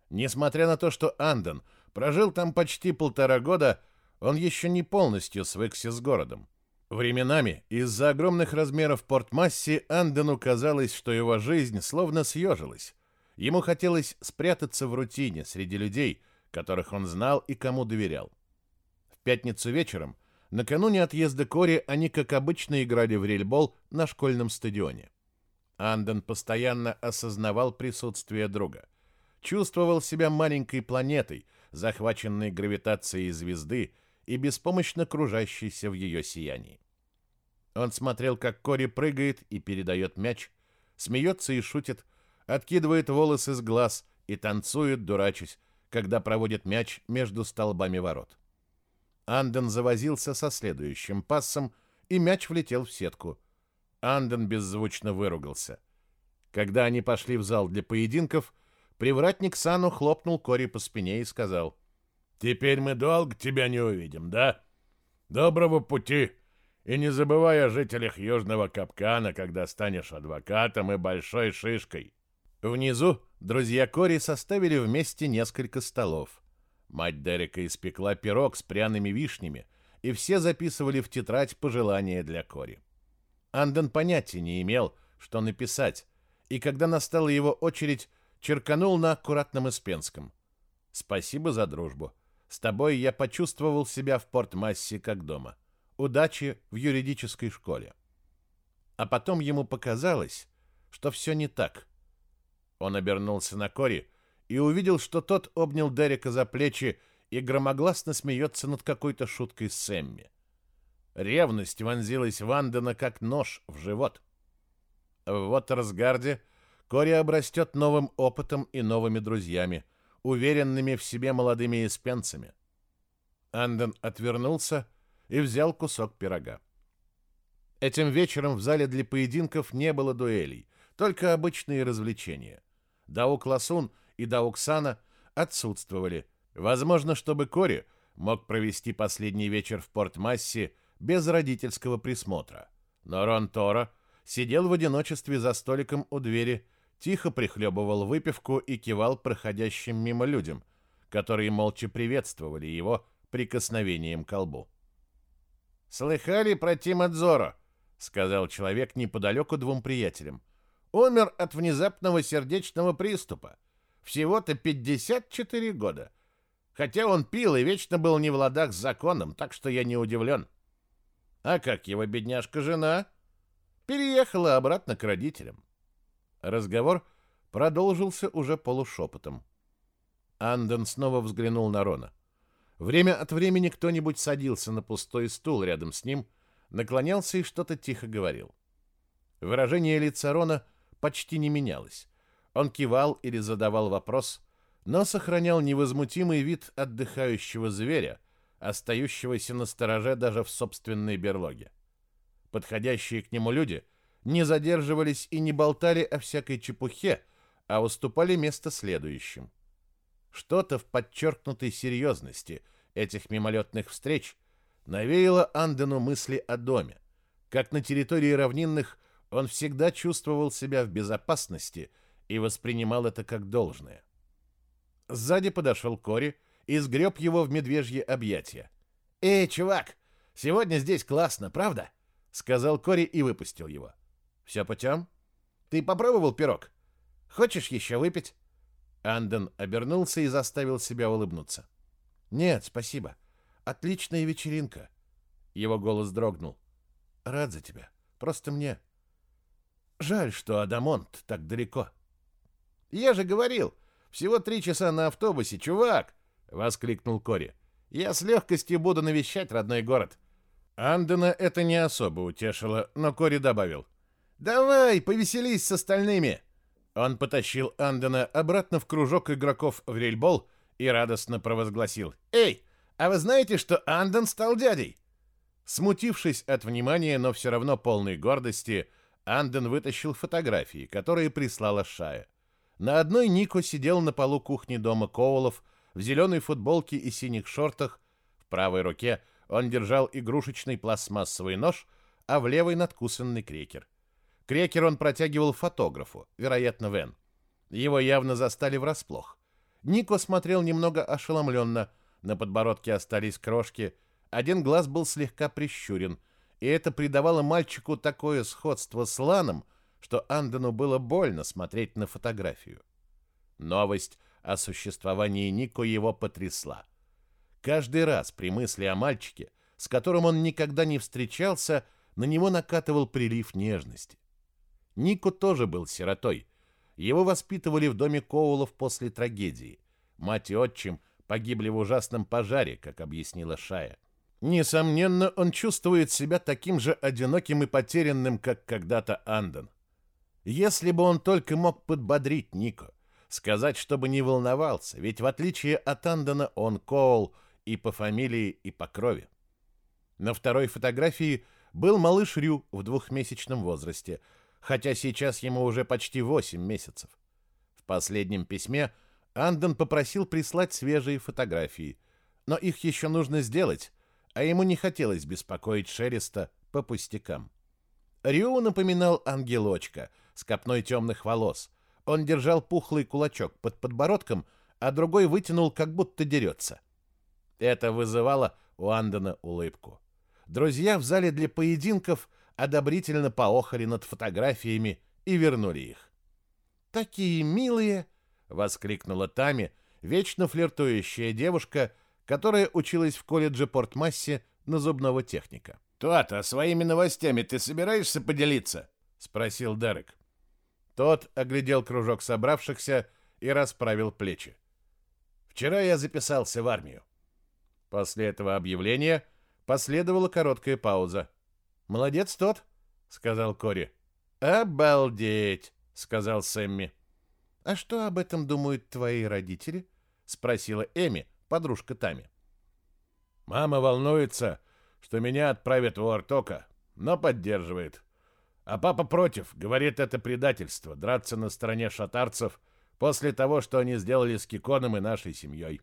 Speaker 1: Несмотря на то, что Анден прожил там почти полтора года, он еще не полностью свыкся с городом. Временами из-за огромных размеров Порт-Масси Андену казалось, что его жизнь словно съежилась. Ему хотелось спрятаться в рутине среди людей, которых он знал и кому доверял. В пятницу вечером, накануне отъезда Кори, они, как обычно, играли в рельбол на школьном стадионе. Анден постоянно осознавал присутствие друга. Чувствовал себя маленькой планетой, захваченной гравитацией звезды и беспомощно кружащейся в ее сиянии. Он смотрел, как Кори прыгает и передает мяч, смеется и шутит, откидывает волосы с глаз и танцует, дурачась, когда проводит мяч между столбами ворот. Анден завозился со следующим пассом, и мяч влетел в сетку. Анден беззвучно выругался. Когда они пошли в зал для поединков, привратник Сану хлопнул Кори по спине и сказал, «Теперь мы долго тебя не увидим, да? Доброго пути!» И не забывай о жителях Южного Капкана, когда станешь адвокатом и большой шишкой. Внизу друзья Кори составили вместе несколько столов. Мать Дерека испекла пирог с пряными вишнями, и все записывали в тетрадь пожелания для Кори. Анден понятия не имел, что написать, и когда настала его очередь, черканул на аккуратном испенском. «Спасибо за дружбу. С тобой я почувствовал себя в Порт-Массе как дома удачи в юридической школе. А потом ему показалось, что все не так. Он обернулся на Кори и увидел, что тот обнял Дерека за плечи и громогласно смеется над какой-то шуткой Сэмми. Ревность вонзилась в Андена как нож в живот. В Уоттерсгарде Кори обрастет новым опытом и новыми друзьями, уверенными в себе молодыми испенцами. Анден отвернулся и взял кусок пирога. Этим вечером в зале для поединков не было дуэлей, только обычные развлечения. Даук Ласун и Даук Сана отсутствовали. Возможно, чтобы Кори мог провести последний вечер в Порт-Массе без родительского присмотра. Но Рон Тора сидел в одиночестве за столиком у двери, тихо прихлебывал выпивку и кивал проходящим мимо людям, которые молча приветствовали его прикосновением к колбу. «Слыхали про Тима Дзоро?» — сказал человек неподалеку двум приятелям. «Умер от внезапного сердечного приступа. Всего-то 54 года. Хотя он пил и вечно был не в ладах с законом, так что я не удивлен. А как его бедняжка-жена?» Переехала обратно к родителям. Разговор продолжился уже полушепотом. Анден снова взглянул на Рона. Время от времени кто-нибудь садился на пустой стул рядом с ним, наклонялся и что-то тихо говорил. Выражение лица Рона почти не менялось. Он кивал или задавал вопрос, но сохранял невозмутимый вид отдыхающего зверя, остающегося на стороже даже в собственной берлоге. Подходящие к нему люди не задерживались и не болтали о всякой чепухе, а уступали место следующим. Что-то в подчеркнутой серьезности этих мимолетных встреч навеяло Андену мысли о доме. Как на территории равнинных он всегда чувствовал себя в безопасности и воспринимал это как должное. Сзади подошел Кори и сгреб его в медвежье объятия. «Эй, чувак, сегодня здесь классно, правда?» — сказал Кори и выпустил его. «Все путем? Ты попробовал пирог? Хочешь еще выпить?» Анден обернулся и заставил себя улыбнуться. «Нет, спасибо. Отличная вечеринка». Его голос дрогнул. «Рад за тебя. Просто мне...» Жаль, что Адамонт так далеко. Я же говорил, всего три часа на автобусе, чувак, воскликнул Кори. Я с легкостью буду навещать родной город. Андена это не особо утешило, но Кори добавил: "Давай, повеселись с остальными". Он потащил Андена обратно в кружок игроков в рельбол и радостно провозгласил: "Эй, а вы знаете, что Анден стал дядей?" Смутившись от внимания, но все равно полной гордости, Анден вытащил фотографии, которые прислала Шая. На одной Нико сидел на полу кухни дома Коулов в зеленой футболке и синих шортах. В правой руке он держал игрушечный пластмассовый нож, а в левой надкусанный крекер. Крекер он протягивал фотографу, вероятно, Вен. Его явно застали врасплох. Нико смотрел немного ошеломленно, на подбородке остались крошки, один глаз был слегка прищурен, и это придавало мальчику такое сходство с Ланом, что Андену было больно смотреть на фотографию. Новость о существовании Нико его потрясла. Каждый раз при мысли о мальчике, с которым он никогда не встречался, на него накатывал прилив нежности. Нико тоже был сиротой. Его воспитывали в доме Коулов после трагедии. Мать и отчим погибли в ужасном пожаре, как объяснила Шая. Несомненно, он чувствует себя таким же одиноким и потерянным, как когда-то Андон. Если бы он только мог подбодрить Нико, сказать, чтобы не волновался, ведь в отличие от Андона он Коул и по фамилии, и по крови. На второй фотографии был малыш Рю в двухмесячном возрасте, хотя сейчас ему уже почти восемь месяцев. В последнем письме Андон попросил прислать свежие фотографии, но их еще нужно сделать, а ему не хотелось беспокоить Шереста по пустякам. Рю напоминал ангелочка с копной темных волос. Он держал пухлый кулачок под подбородком, а другой вытянул, как будто дерется. Это вызывало у Андона улыбку. Друзья в зале для поединков одобрительно поохали над фотографиями и вернули их. «Такие милые!» — воскликнула Тами, вечно флиртующая девушка — которая училась в колледже Портмассе на зубного техника.
Speaker 2: «Тот, а своими новостями ты собираешься поделиться?»
Speaker 1: — спросил Дерек. Тот оглядел кружок собравшихся и расправил плечи. «Вчера я записался в армию». После этого объявления последовала короткая пауза. «Молодец тот», — сказал Кори. «Обалдеть», — сказал Сэмми. «А что об этом думают твои родители?» — спросила Эми, подружка Тами. Мама волнуется, что меня отправят в Уартока, но поддерживает. А папа против, говорит, это предательство, драться на стороне шатарцев после того, что они сделали с Киконом и нашей семьей.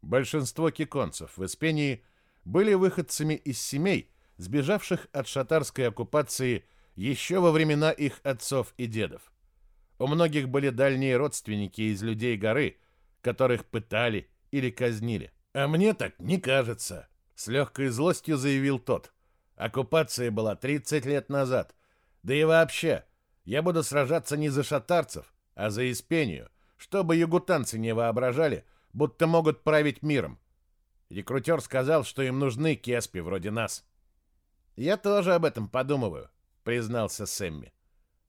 Speaker 1: Большинство киконцев в Испении были выходцами из семей, сбежавших от шатарской оккупации еще во времена их отцов и дедов. У многих были дальние родственники из людей горы, которых пытали или казнили. А мне так не кажется, с легкой злостью заявил тот. Оккупация была 30 лет назад. Да и вообще, я буду сражаться не за шатарцев, а за Испению, чтобы югутанцы не воображали, будто могут править миром. Рекрутер сказал, что им нужны кеспи вроде нас. Я тоже об этом подумываю, признался Сэмми.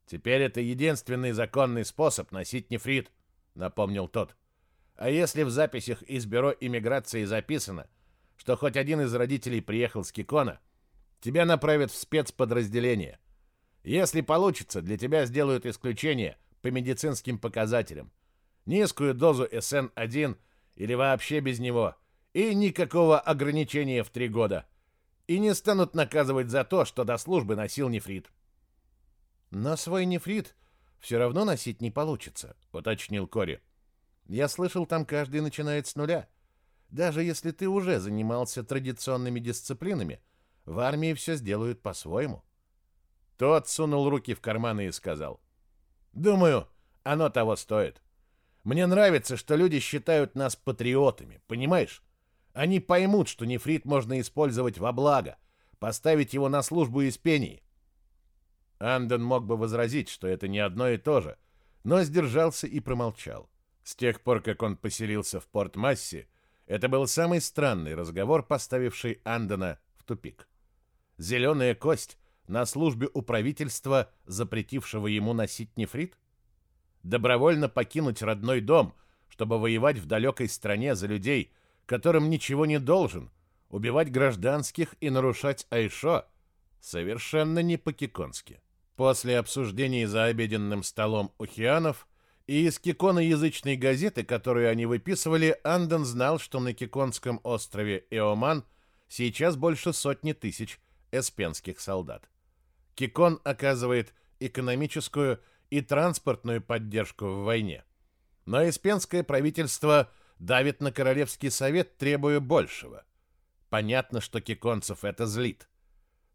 Speaker 1: Теперь это единственный законный способ носить нефрит, напомнил тот. А если в записях из бюро иммиграции записано, что хоть один из родителей приехал с Кикона, тебя направят в спецподразделение. Если получится, для тебя сделают исключение по медицинским показателям. Низкую дозу СН-1 или вообще без него. И никакого ограничения в три года. И не станут наказывать за то, что до службы носил нефрит. Но свой нефрит все равно носить не получится, уточнил Кори. Я слышал, там каждый начинает с нуля. Даже если ты уже занимался традиционными дисциплинами, в армии все сделают по-своему. Тот сунул руки в карманы и сказал. «Думаю, оно того стоит. Мне нравится, что люди считают нас патриотами, понимаешь? Они поймут, что нефрит можно использовать во благо, поставить его на службу из пении». Анден мог бы возразить, что это не одно и то же, но сдержался и промолчал. С тех пор, как он поселился в Порт-Массе, это был самый странный разговор, поставивший Андона в тупик. Зеленая кость на службе у правительства, запретившего ему носить нефрит? Добровольно покинуть родной дом, чтобы воевать в далекой стране за людей, которым ничего не должен, убивать гражданских и нарушать Айшо — совершенно не по-киконски. После обсуждений за обеденным столом у Хианов и из киконоязычной газеты, которую они выписывали, Анден знал, что на Киконском острове Эоман сейчас больше сотни тысяч эспенских солдат. Кикон оказывает экономическую и транспортную поддержку в войне. Но эспенское правительство давит на Королевский совет, требуя большего. Понятно, что киконцев это злит.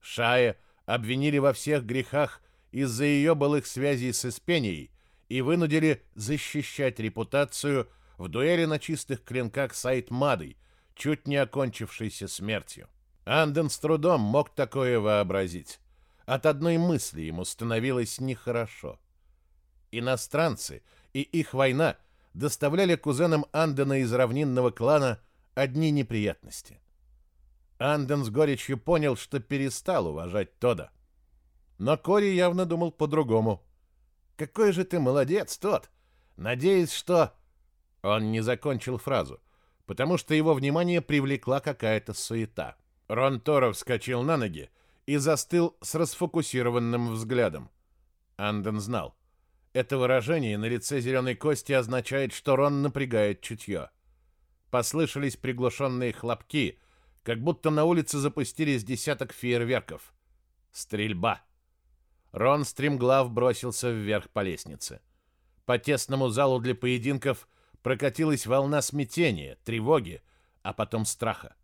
Speaker 1: Шая обвинили во всех грехах из-за ее былых связей с Испенией и вынудили защищать репутацию в дуэли на чистых клинках с Айтмадой, чуть не окончившейся смертью. Анден с трудом мог такое вообразить. От одной мысли ему становилось нехорошо. Иностранцы и их война доставляли кузенам Андена из равнинного клана одни неприятности. Анден с горечью понял, что перестал уважать Тода. Но Кори явно думал по-другому. «Какой же ты молодец, тот! Надеюсь, что...» Он не закончил фразу, потому что его внимание привлекла какая-то суета. Рон Торо вскочил на ноги и застыл с расфокусированным взглядом. Анден знал. Это выражение на лице зеленой кости означает, что Рон напрягает чутье. Послышались приглушенные хлопки, как будто на улице запустились десяток фейерверков. Стрельба. Рон стремглав бросился вверх по лестнице. По тесному залу для поединков прокатилась волна смятения, тревоги, а потом страха.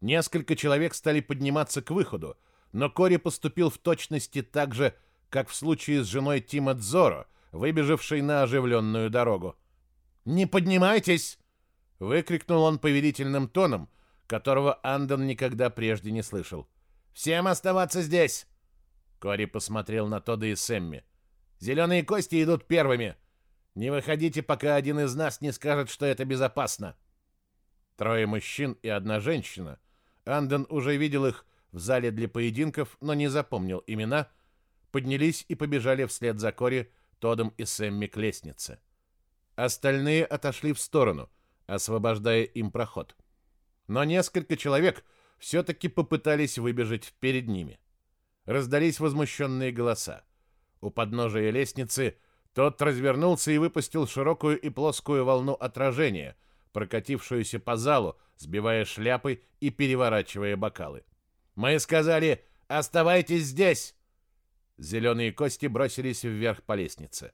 Speaker 1: Несколько человек стали подниматься к выходу, но Кори поступил в точности так же, как в случае с женой Тима Дзоро, выбежавшей на оживленную дорогу. «Не поднимайтесь!» — выкрикнул он повелительным тоном, которого Андон никогда прежде не слышал. «Всем оставаться здесь!» Кори посмотрел на Тода и Сэмми. «Зеленые кости идут первыми. Не выходите, пока один из нас не скажет, что это безопасно». Трое мужчин и одна женщина. Анден уже видел их в зале для поединков, но не запомнил имена. Поднялись и побежали вслед за Кори, Тодом и Сэмми к лестнице. Остальные отошли в сторону, освобождая им проход. Но несколько человек все-таки попытались выбежать перед ними. Раздались возмущенные голоса. У подножия лестницы тот развернулся и выпустил широкую и плоскую волну отражения, прокатившуюся по залу, сбивая шляпы и переворачивая бокалы. «Мы сказали, оставайтесь здесь!» Зеленые кости бросились вверх по лестнице.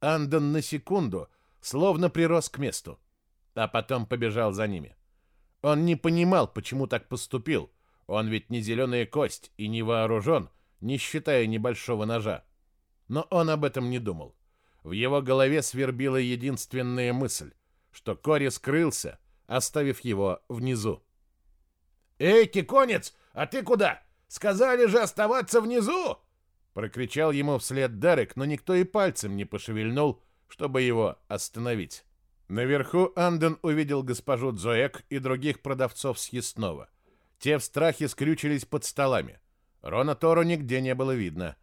Speaker 1: Андон на секунду словно прирос к месту, а потом побежал за ними. Он не понимал, почему так поступил, он ведь не зеленая кость и не вооружен, не считая небольшого ножа. Но он об этом не думал. В его голове свербила единственная мысль, что Кори скрылся, оставив его внизу. «Эй, киконец, а ты куда? Сказали же оставаться внизу!» Прокричал ему вслед Дарек, но никто и пальцем не пошевельнул, чтобы его остановить. Наверху Анден увидел госпожу Дзоэк и других продавцов съестного. Те в страхе скрючились под столами. Рона Тору нигде не было видно.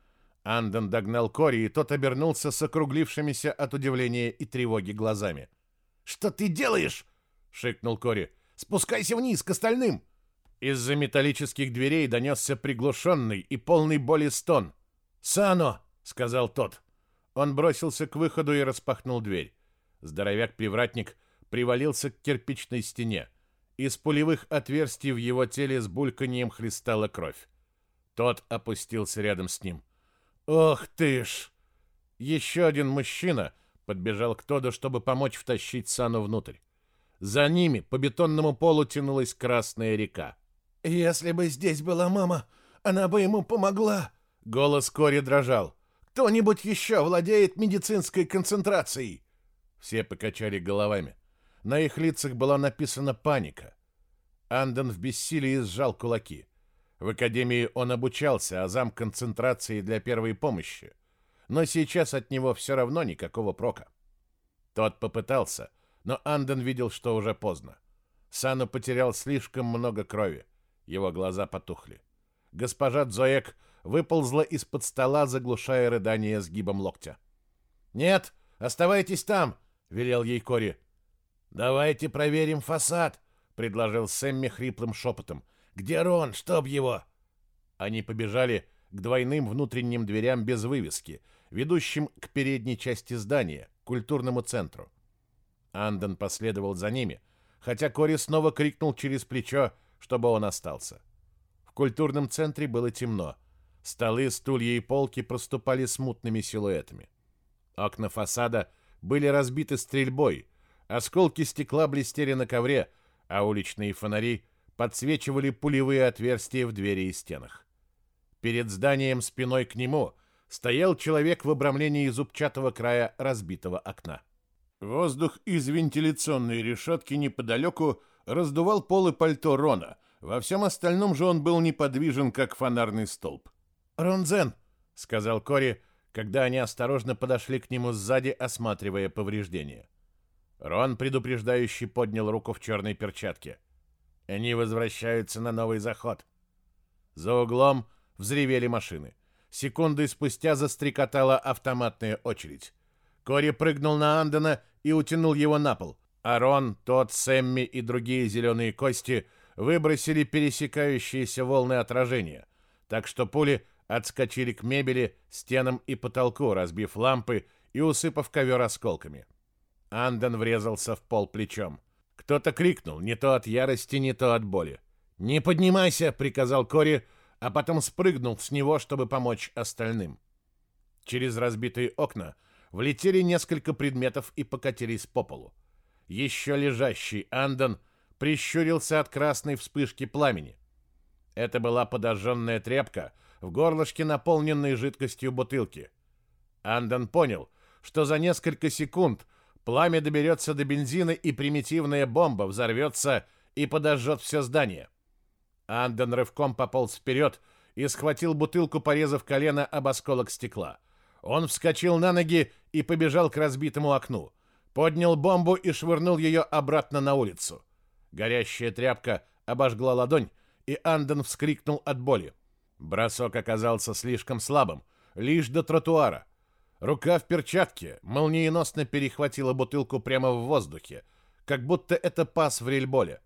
Speaker 1: Анден догнал Кори, и тот обернулся с округлившимися от удивления и тревоги глазами. «Что ты делаешь?» — шикнул Кори. «Спускайся вниз, к остальным!» Из-за металлических дверей донесся приглушенный и полный боли стон. «Сано!» — сказал тот. Он бросился к выходу и распахнул дверь. Здоровяк-привратник привалился к кирпичной стене. Из пулевых отверстий в его теле с бульканьем хлестала кровь. Тот опустился рядом с ним. «Ох ты ж!» Еще один мужчина подбежал к Тоду, чтобы помочь втащить Сану внутрь. За ними по бетонному полу тянулась Красная река.
Speaker 2: «Если бы здесь была мама, она бы ему помогла!»
Speaker 1: Голос Кори дрожал.
Speaker 2: «Кто-нибудь еще владеет медицинской концентрацией?»
Speaker 1: Все покачали головами. На их лицах была написана паника. Анден в бессилии сжал кулаки. В академии он обучался азам концентрации для первой помощи, но сейчас от него все равно никакого прока. Тот попытался, но Анден видел, что уже поздно. Сану потерял слишком много крови. Его глаза потухли. Госпожа Дзоек выползла из-под стола, заглушая рыдание сгибом локтя. «Нет, оставайтесь там!» — велел ей Кори. «Давайте проверим фасад», — предложил Сэмми хриплым шепотом. «Где Рон? Чтоб его!» Они побежали к двойным внутренним дверям без вывески, ведущим к передней части здания, культурному центру. Андон последовал за ними, хотя Кори снова крикнул через плечо, чтобы он остался. В культурном центре было темно. Столы, стулья и полки проступали смутными силуэтами. Окна фасада были разбиты стрельбой, осколки стекла блестели на ковре, а уличные фонари подсвечивали пулевые отверстия в двери и стенах. Перед зданием спиной к нему стоял человек в обрамлении зубчатого края разбитого окна. Воздух из вентиляционной решетки неподалеку раздувал полы пальто Рона. Во всем остальном же он был неподвижен, как фонарный столб. «Ронзен», — сказал Кори, когда они осторожно подошли к нему сзади, осматривая повреждения. Рон предупреждающий поднял руку в черной перчатке. Они возвращаются на новый заход. За углом взревели машины. Секунды спустя застрекотала автоматная очередь. Кори прыгнул на Андена и утянул его на пол. Арон, тот, Сэмми и другие зеленые кости выбросили пересекающиеся волны отражения, так что пули отскочили к мебели, стенам и потолку, разбив лампы и усыпав ковер осколками. Анден врезался в пол плечом. Кто-то крикнул, не то от ярости, не то от боли. «Не поднимайся!» — приказал Кори, а потом спрыгнул с него, чтобы помочь остальным. Через разбитые окна влетели несколько предметов и покатились по полу. Еще лежащий Андон прищурился от красной вспышки пламени. Это была подожженная тряпка в горлышке наполненной жидкостью бутылки. Андон понял, что за несколько секунд пламя доберется до бензина и примитивная бомба взорвется и подожжет все здание. Андон рывком пополз вперед и схватил бутылку, порезав колено об осколок стекла. Он вскочил на ноги и побежал к разбитому окну. Поднял бомбу и швырнул ее обратно на улицу. Горящая тряпка обожгла ладонь, и Анден вскрикнул от боли. Бросок оказался слишком слабым, лишь до тротуара. Рука в перчатке молниеносно перехватила бутылку прямо в воздухе, как будто это пас в рельболе.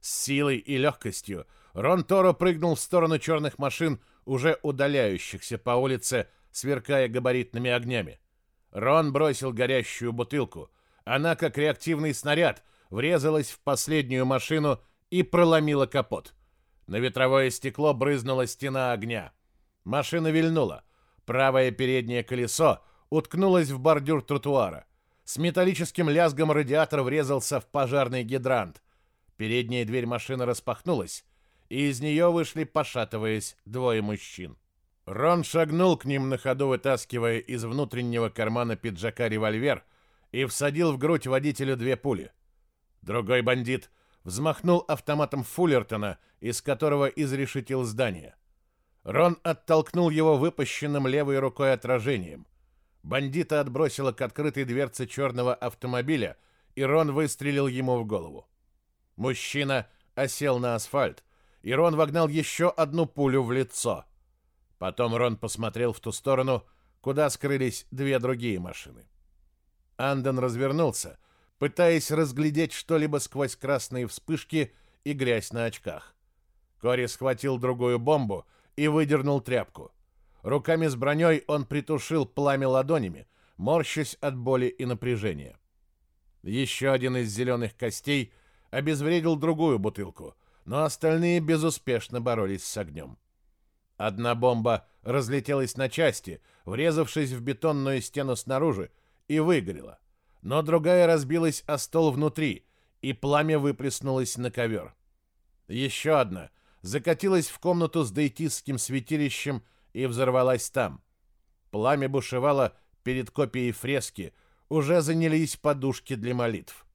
Speaker 1: С силой и легкостью Рон Торо прыгнул в сторону черных машин, уже удаляющихся по улице, сверкая габаритными огнями. Рон бросил горящую бутылку. Она, как реактивный снаряд, врезалась в последнюю машину и проломила капот. На ветровое стекло брызнула стена огня. Машина вильнула. Правое переднее колесо уткнулось в бордюр тротуара. С металлическим лязгом радиатор врезался в пожарный гидрант. Передняя дверь машины распахнулась, и из нее вышли, пошатываясь, двое мужчин. Рон шагнул к ним на ходу, вытаскивая из внутреннего кармана пиджака револьвер и всадил в грудь водителю две пули. Другой бандит взмахнул автоматом Фуллертона, из которого изрешетил здание. Рон оттолкнул его выпущенным левой рукой отражением. Бандита отбросило к открытой дверце черного автомобиля, и Рон выстрелил ему в голову. Мужчина осел на асфальт, и Рон вогнал еще одну пулю в лицо — Потом Рон посмотрел в ту сторону, куда скрылись две другие машины. Андон развернулся, пытаясь разглядеть что-либо сквозь красные вспышки и грязь на очках. Кори схватил другую бомбу и выдернул тряпку. Руками с броней он притушил пламя ладонями, морщась от боли и напряжения. Еще один из зеленых костей обезвредил другую бутылку, но остальные безуспешно боролись с огнем. Одна бомба разлетелась на части, врезавшись в бетонную стену снаружи, и выгорела. Но другая разбилась о стол внутри, и пламя выплеснулось на ковер. Еще одна закатилась в комнату с дейтистским святилищем и взорвалась там. Пламя бушевало перед копией фрески, уже занялись подушки для молитв.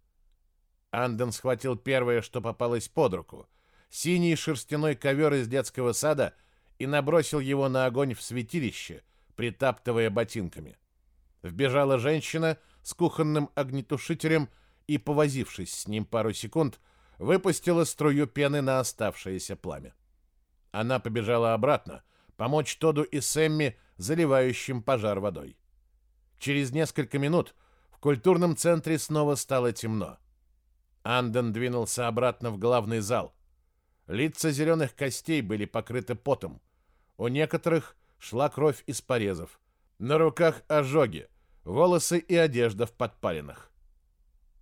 Speaker 1: Анден схватил первое, что попалось под руку. Синий шерстяной ковер из детского сада — и набросил его на огонь в святилище, притаптывая ботинками. Вбежала женщина с кухонным огнетушителем и, повозившись с ним пару секунд, выпустила струю пены на оставшееся пламя. Она побежала обратно, помочь Тоду и Сэмми, заливающим пожар водой. Через несколько минут в культурном центре снова стало темно. Анден двинулся обратно в главный зал. Лица зеленых костей были покрыты потом. У некоторых шла кровь из порезов. На руках ожоги, волосы и одежда в подпалинах.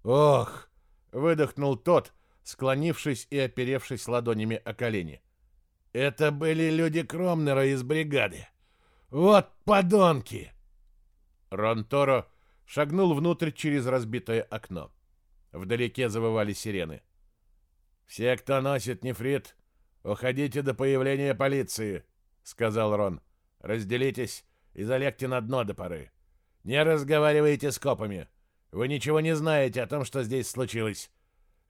Speaker 1: «Ох!» — выдохнул тот, склонившись и оперевшись ладонями о колени. «Это были люди Кромнера из бригады. Вот подонки!» Рон Торо шагнул внутрь через разбитое окно. Вдалеке завывали сирены. «Все, кто носит нефрит, уходите до появления полиции», — сказал Рон. «Разделитесь и залегте на дно до поры. Не разговаривайте с копами. Вы ничего не знаете о том, что здесь случилось.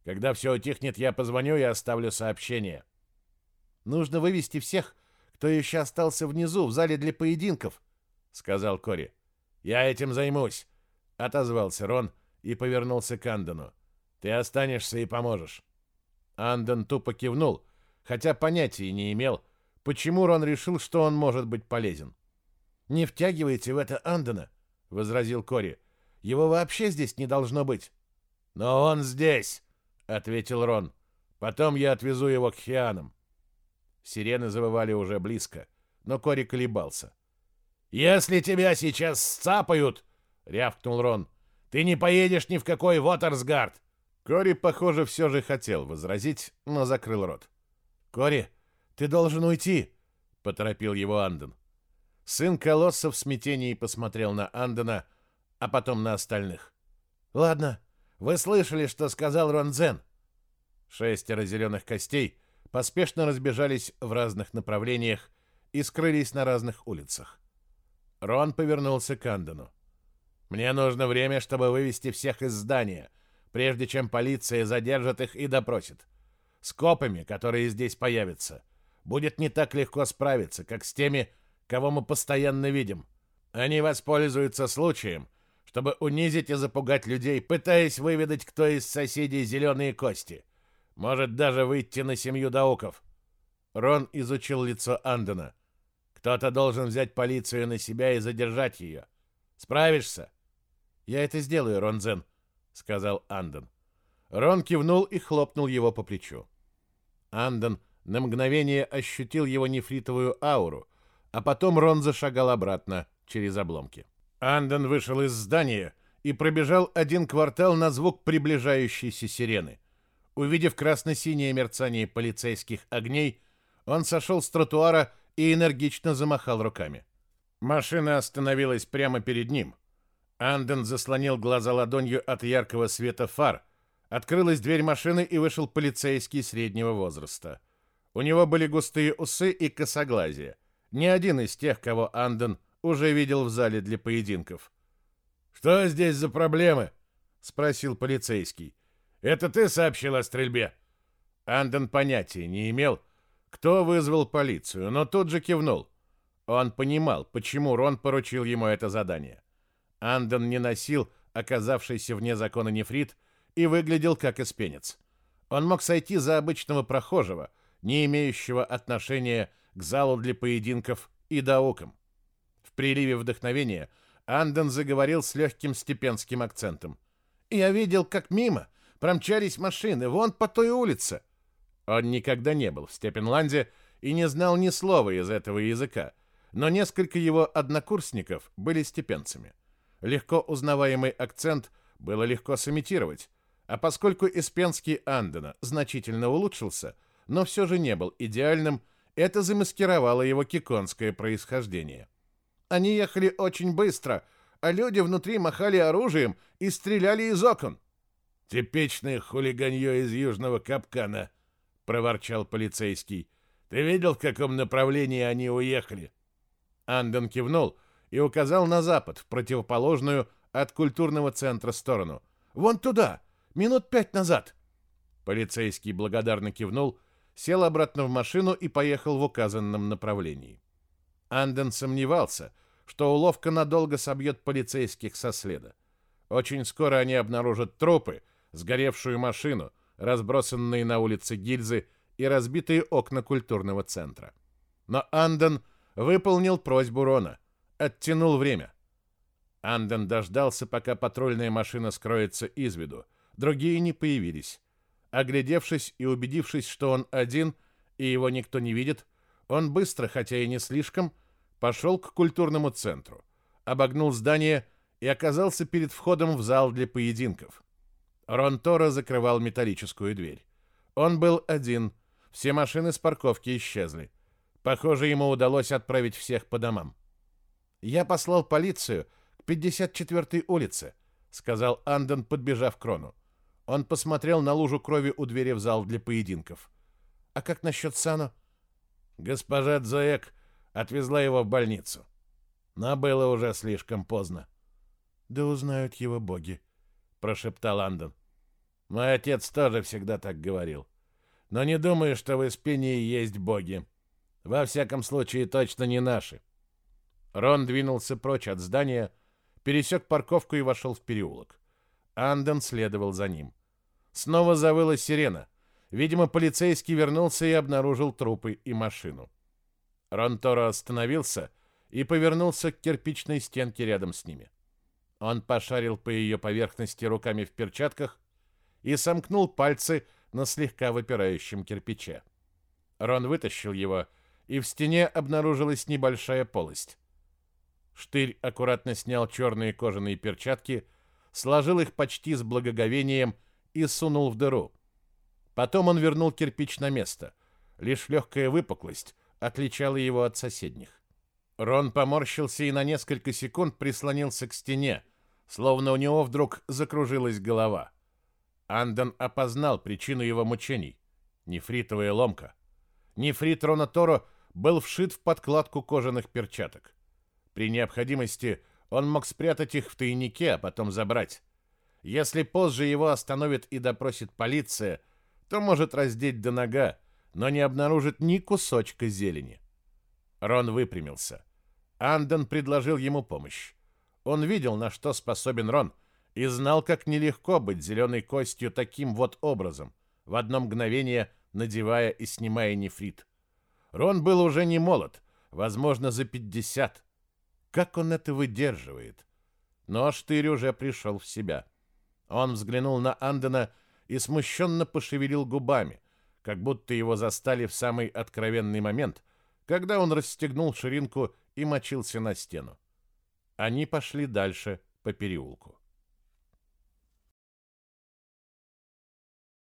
Speaker 1: Когда все утихнет, я позвоню и оставлю сообщение».
Speaker 2: «Нужно вывести всех, кто еще остался внизу, в зале для поединков», — сказал Кори.
Speaker 1: «Я этим займусь», — отозвался Рон и повернулся к Андону. «Ты останешься и поможешь». Андон тупо кивнул, хотя понятия не имел, почему Рон решил, что он может быть полезен.
Speaker 2: «Не втягивайте в это Андона», — возразил Кори. «Его вообще здесь не должно быть».
Speaker 1: «Но он здесь», — ответил Рон. «Потом я отвезу его к Хианам». Сирены завывали уже близко, но Кори колебался. «Если тебя сейчас сцапают», — рявкнул Рон, — «ты не поедешь ни в какой Вотерсгард». Кори, похоже, все же хотел возразить, но закрыл рот.
Speaker 2: «Кори, ты должен уйти», — поторопил его Анден.
Speaker 1: Сын колосса в смятении посмотрел на Андена, а потом на остальных.
Speaker 2: «Ладно, вы слышали, что сказал Ронзен?»
Speaker 1: Шестеро зеленых костей поспешно разбежались в разных направлениях и скрылись на разных улицах. Рон повернулся к Андену. «Мне нужно время, чтобы вывести всех из здания, прежде чем полиция задержит их и допросит. С копами, которые здесь появятся, будет не так легко справиться, как с теми, кого мы постоянно видим. Они воспользуются случаем, чтобы унизить и запугать людей, пытаясь выведать, кто из соседей зеленые кости. Может даже выйти на семью дауков. Рон изучил лицо Андена. Кто-то должен взять полицию на себя и задержать ее. Справишься?
Speaker 2: Я это сделаю, Ронзен, сказал Анден.
Speaker 1: Рон кивнул и хлопнул его по плечу. Анден на мгновение ощутил его нефритовую ауру, а потом Рон зашагал обратно через обломки. Анден вышел из здания и пробежал один квартал на звук приближающейся сирены. Увидев красно-синее мерцание полицейских огней, он сошел с тротуара и энергично замахал руками. Машина остановилась прямо перед ним. Анден заслонил глаза ладонью от яркого света фар. Открылась дверь машины и вышел полицейский среднего возраста. У него были густые усы и косоглазие. Ни один из тех, кого Анден уже видел в зале для поединков. «Что здесь за проблемы?» — спросил полицейский. «Это ты сообщил о стрельбе?» Анден понятия не имел, кто вызвал полицию, но тут же кивнул. Он понимал, почему Рон поручил ему это задание. Анден не носил оказавшийся вне закона нефрит и выглядел как испенец. Он мог сойти за обычного прохожего, не имеющего отношения к залу для поединков и даукам. В приливе вдохновения Анден заговорил с легким степенским акцентом. «Я видел, как мимо промчались машины, вон по той улице». Он никогда не был в Степенланде и не знал ни слова из этого языка, но несколько его однокурсников были степенцами. Легко узнаваемый акцент было легко сымитировать, а поскольку испенский Андена значительно улучшился, но все же не был идеальным, это замаскировало его киконское происхождение. Они ехали очень быстро, а люди внутри махали оружием и стреляли из окон. «Типичное хулиганье из южного капкана», — проворчал полицейский. «Ты видел, в каком направлении они уехали?» Анден кивнул и указал на запад, в противоположную от культурного центра сторону. «Вон туда! Минут пять назад!» Полицейский благодарно кивнул сел обратно в машину и поехал в указанном направлении. Анден сомневался, что уловка надолго собьет полицейских со следа. Очень скоро они обнаружат трупы, сгоревшую машину, разбросанные на улице гильзы и разбитые окна культурного центра. Но Анден выполнил просьбу Рона, оттянул время. Анден дождался, пока патрульная машина скроется из виду. Другие не появились. Оглядевшись и убедившись, что он один и его никто не видит, он быстро, хотя и не слишком, пошел к культурному центру, обогнул здание и оказался перед входом в зал для поединков. Рон Торо закрывал металлическую дверь. Он был один, все машины с парковки исчезли. Похоже, ему удалось отправить всех по домам. «Я послал полицию к 54-й улице», — сказал Анден, подбежав к Рону. Он посмотрел на лужу крови у двери в зал для поединков. «А как насчет Сано?» Госпожа Дзоек отвезла его в больницу. Но было уже слишком поздно.
Speaker 2: «Да узнают его боги», — прошептал Андон.
Speaker 1: «Мой отец тоже всегда так говорил. Но не думаю, что в Испении есть боги. Во всяком случае, точно не наши». Рон двинулся прочь от здания, пересек парковку и вошел в переулок. Андон следовал за ним. Снова завыла сирена. Видимо, полицейский вернулся и обнаружил трупы и машину. Рон Торо остановился и повернулся к кирпичной стенке рядом с ними. Он пошарил по ее поверхности руками в перчатках и сомкнул пальцы на слегка выпирающем кирпиче. Рон вытащил его, и в стене обнаружилась небольшая полость. Штырь аккуратно снял черные кожаные перчатки, сложил их почти с благоговением и сунул в дыру. Потом он вернул кирпич на место. Лишь легкая выпуклость отличала его от соседних. Рон поморщился и на несколько секунд прислонился к стене, словно у него вдруг закружилась голова. Андон опознал причину его мучений. Нефритовая ломка. Нефрит Рона Торо был вшит в подкладку кожаных перчаток. При необходимости он мог спрятать их в тайнике, а потом забрать. Если позже его остановит и допросит полиция, то может раздеть до нога, но не обнаружит ни кусочка зелени. Рон выпрямился. Андон предложил ему помощь. Он видел, на что способен Рон, и знал, как нелегко быть зеленой костью таким вот образом, в одно мгновение надевая и снимая нефрит. Рон был уже не молод, возможно, за пятьдесят. Как он это выдерживает? Но Штырь уже пришел в себя. Он взглянул на Андена и смущенно пошевелил губами, как будто его застали в самый откровенный момент, когда он расстегнул ширинку и мочился на стену. Они пошли дальше по переулку.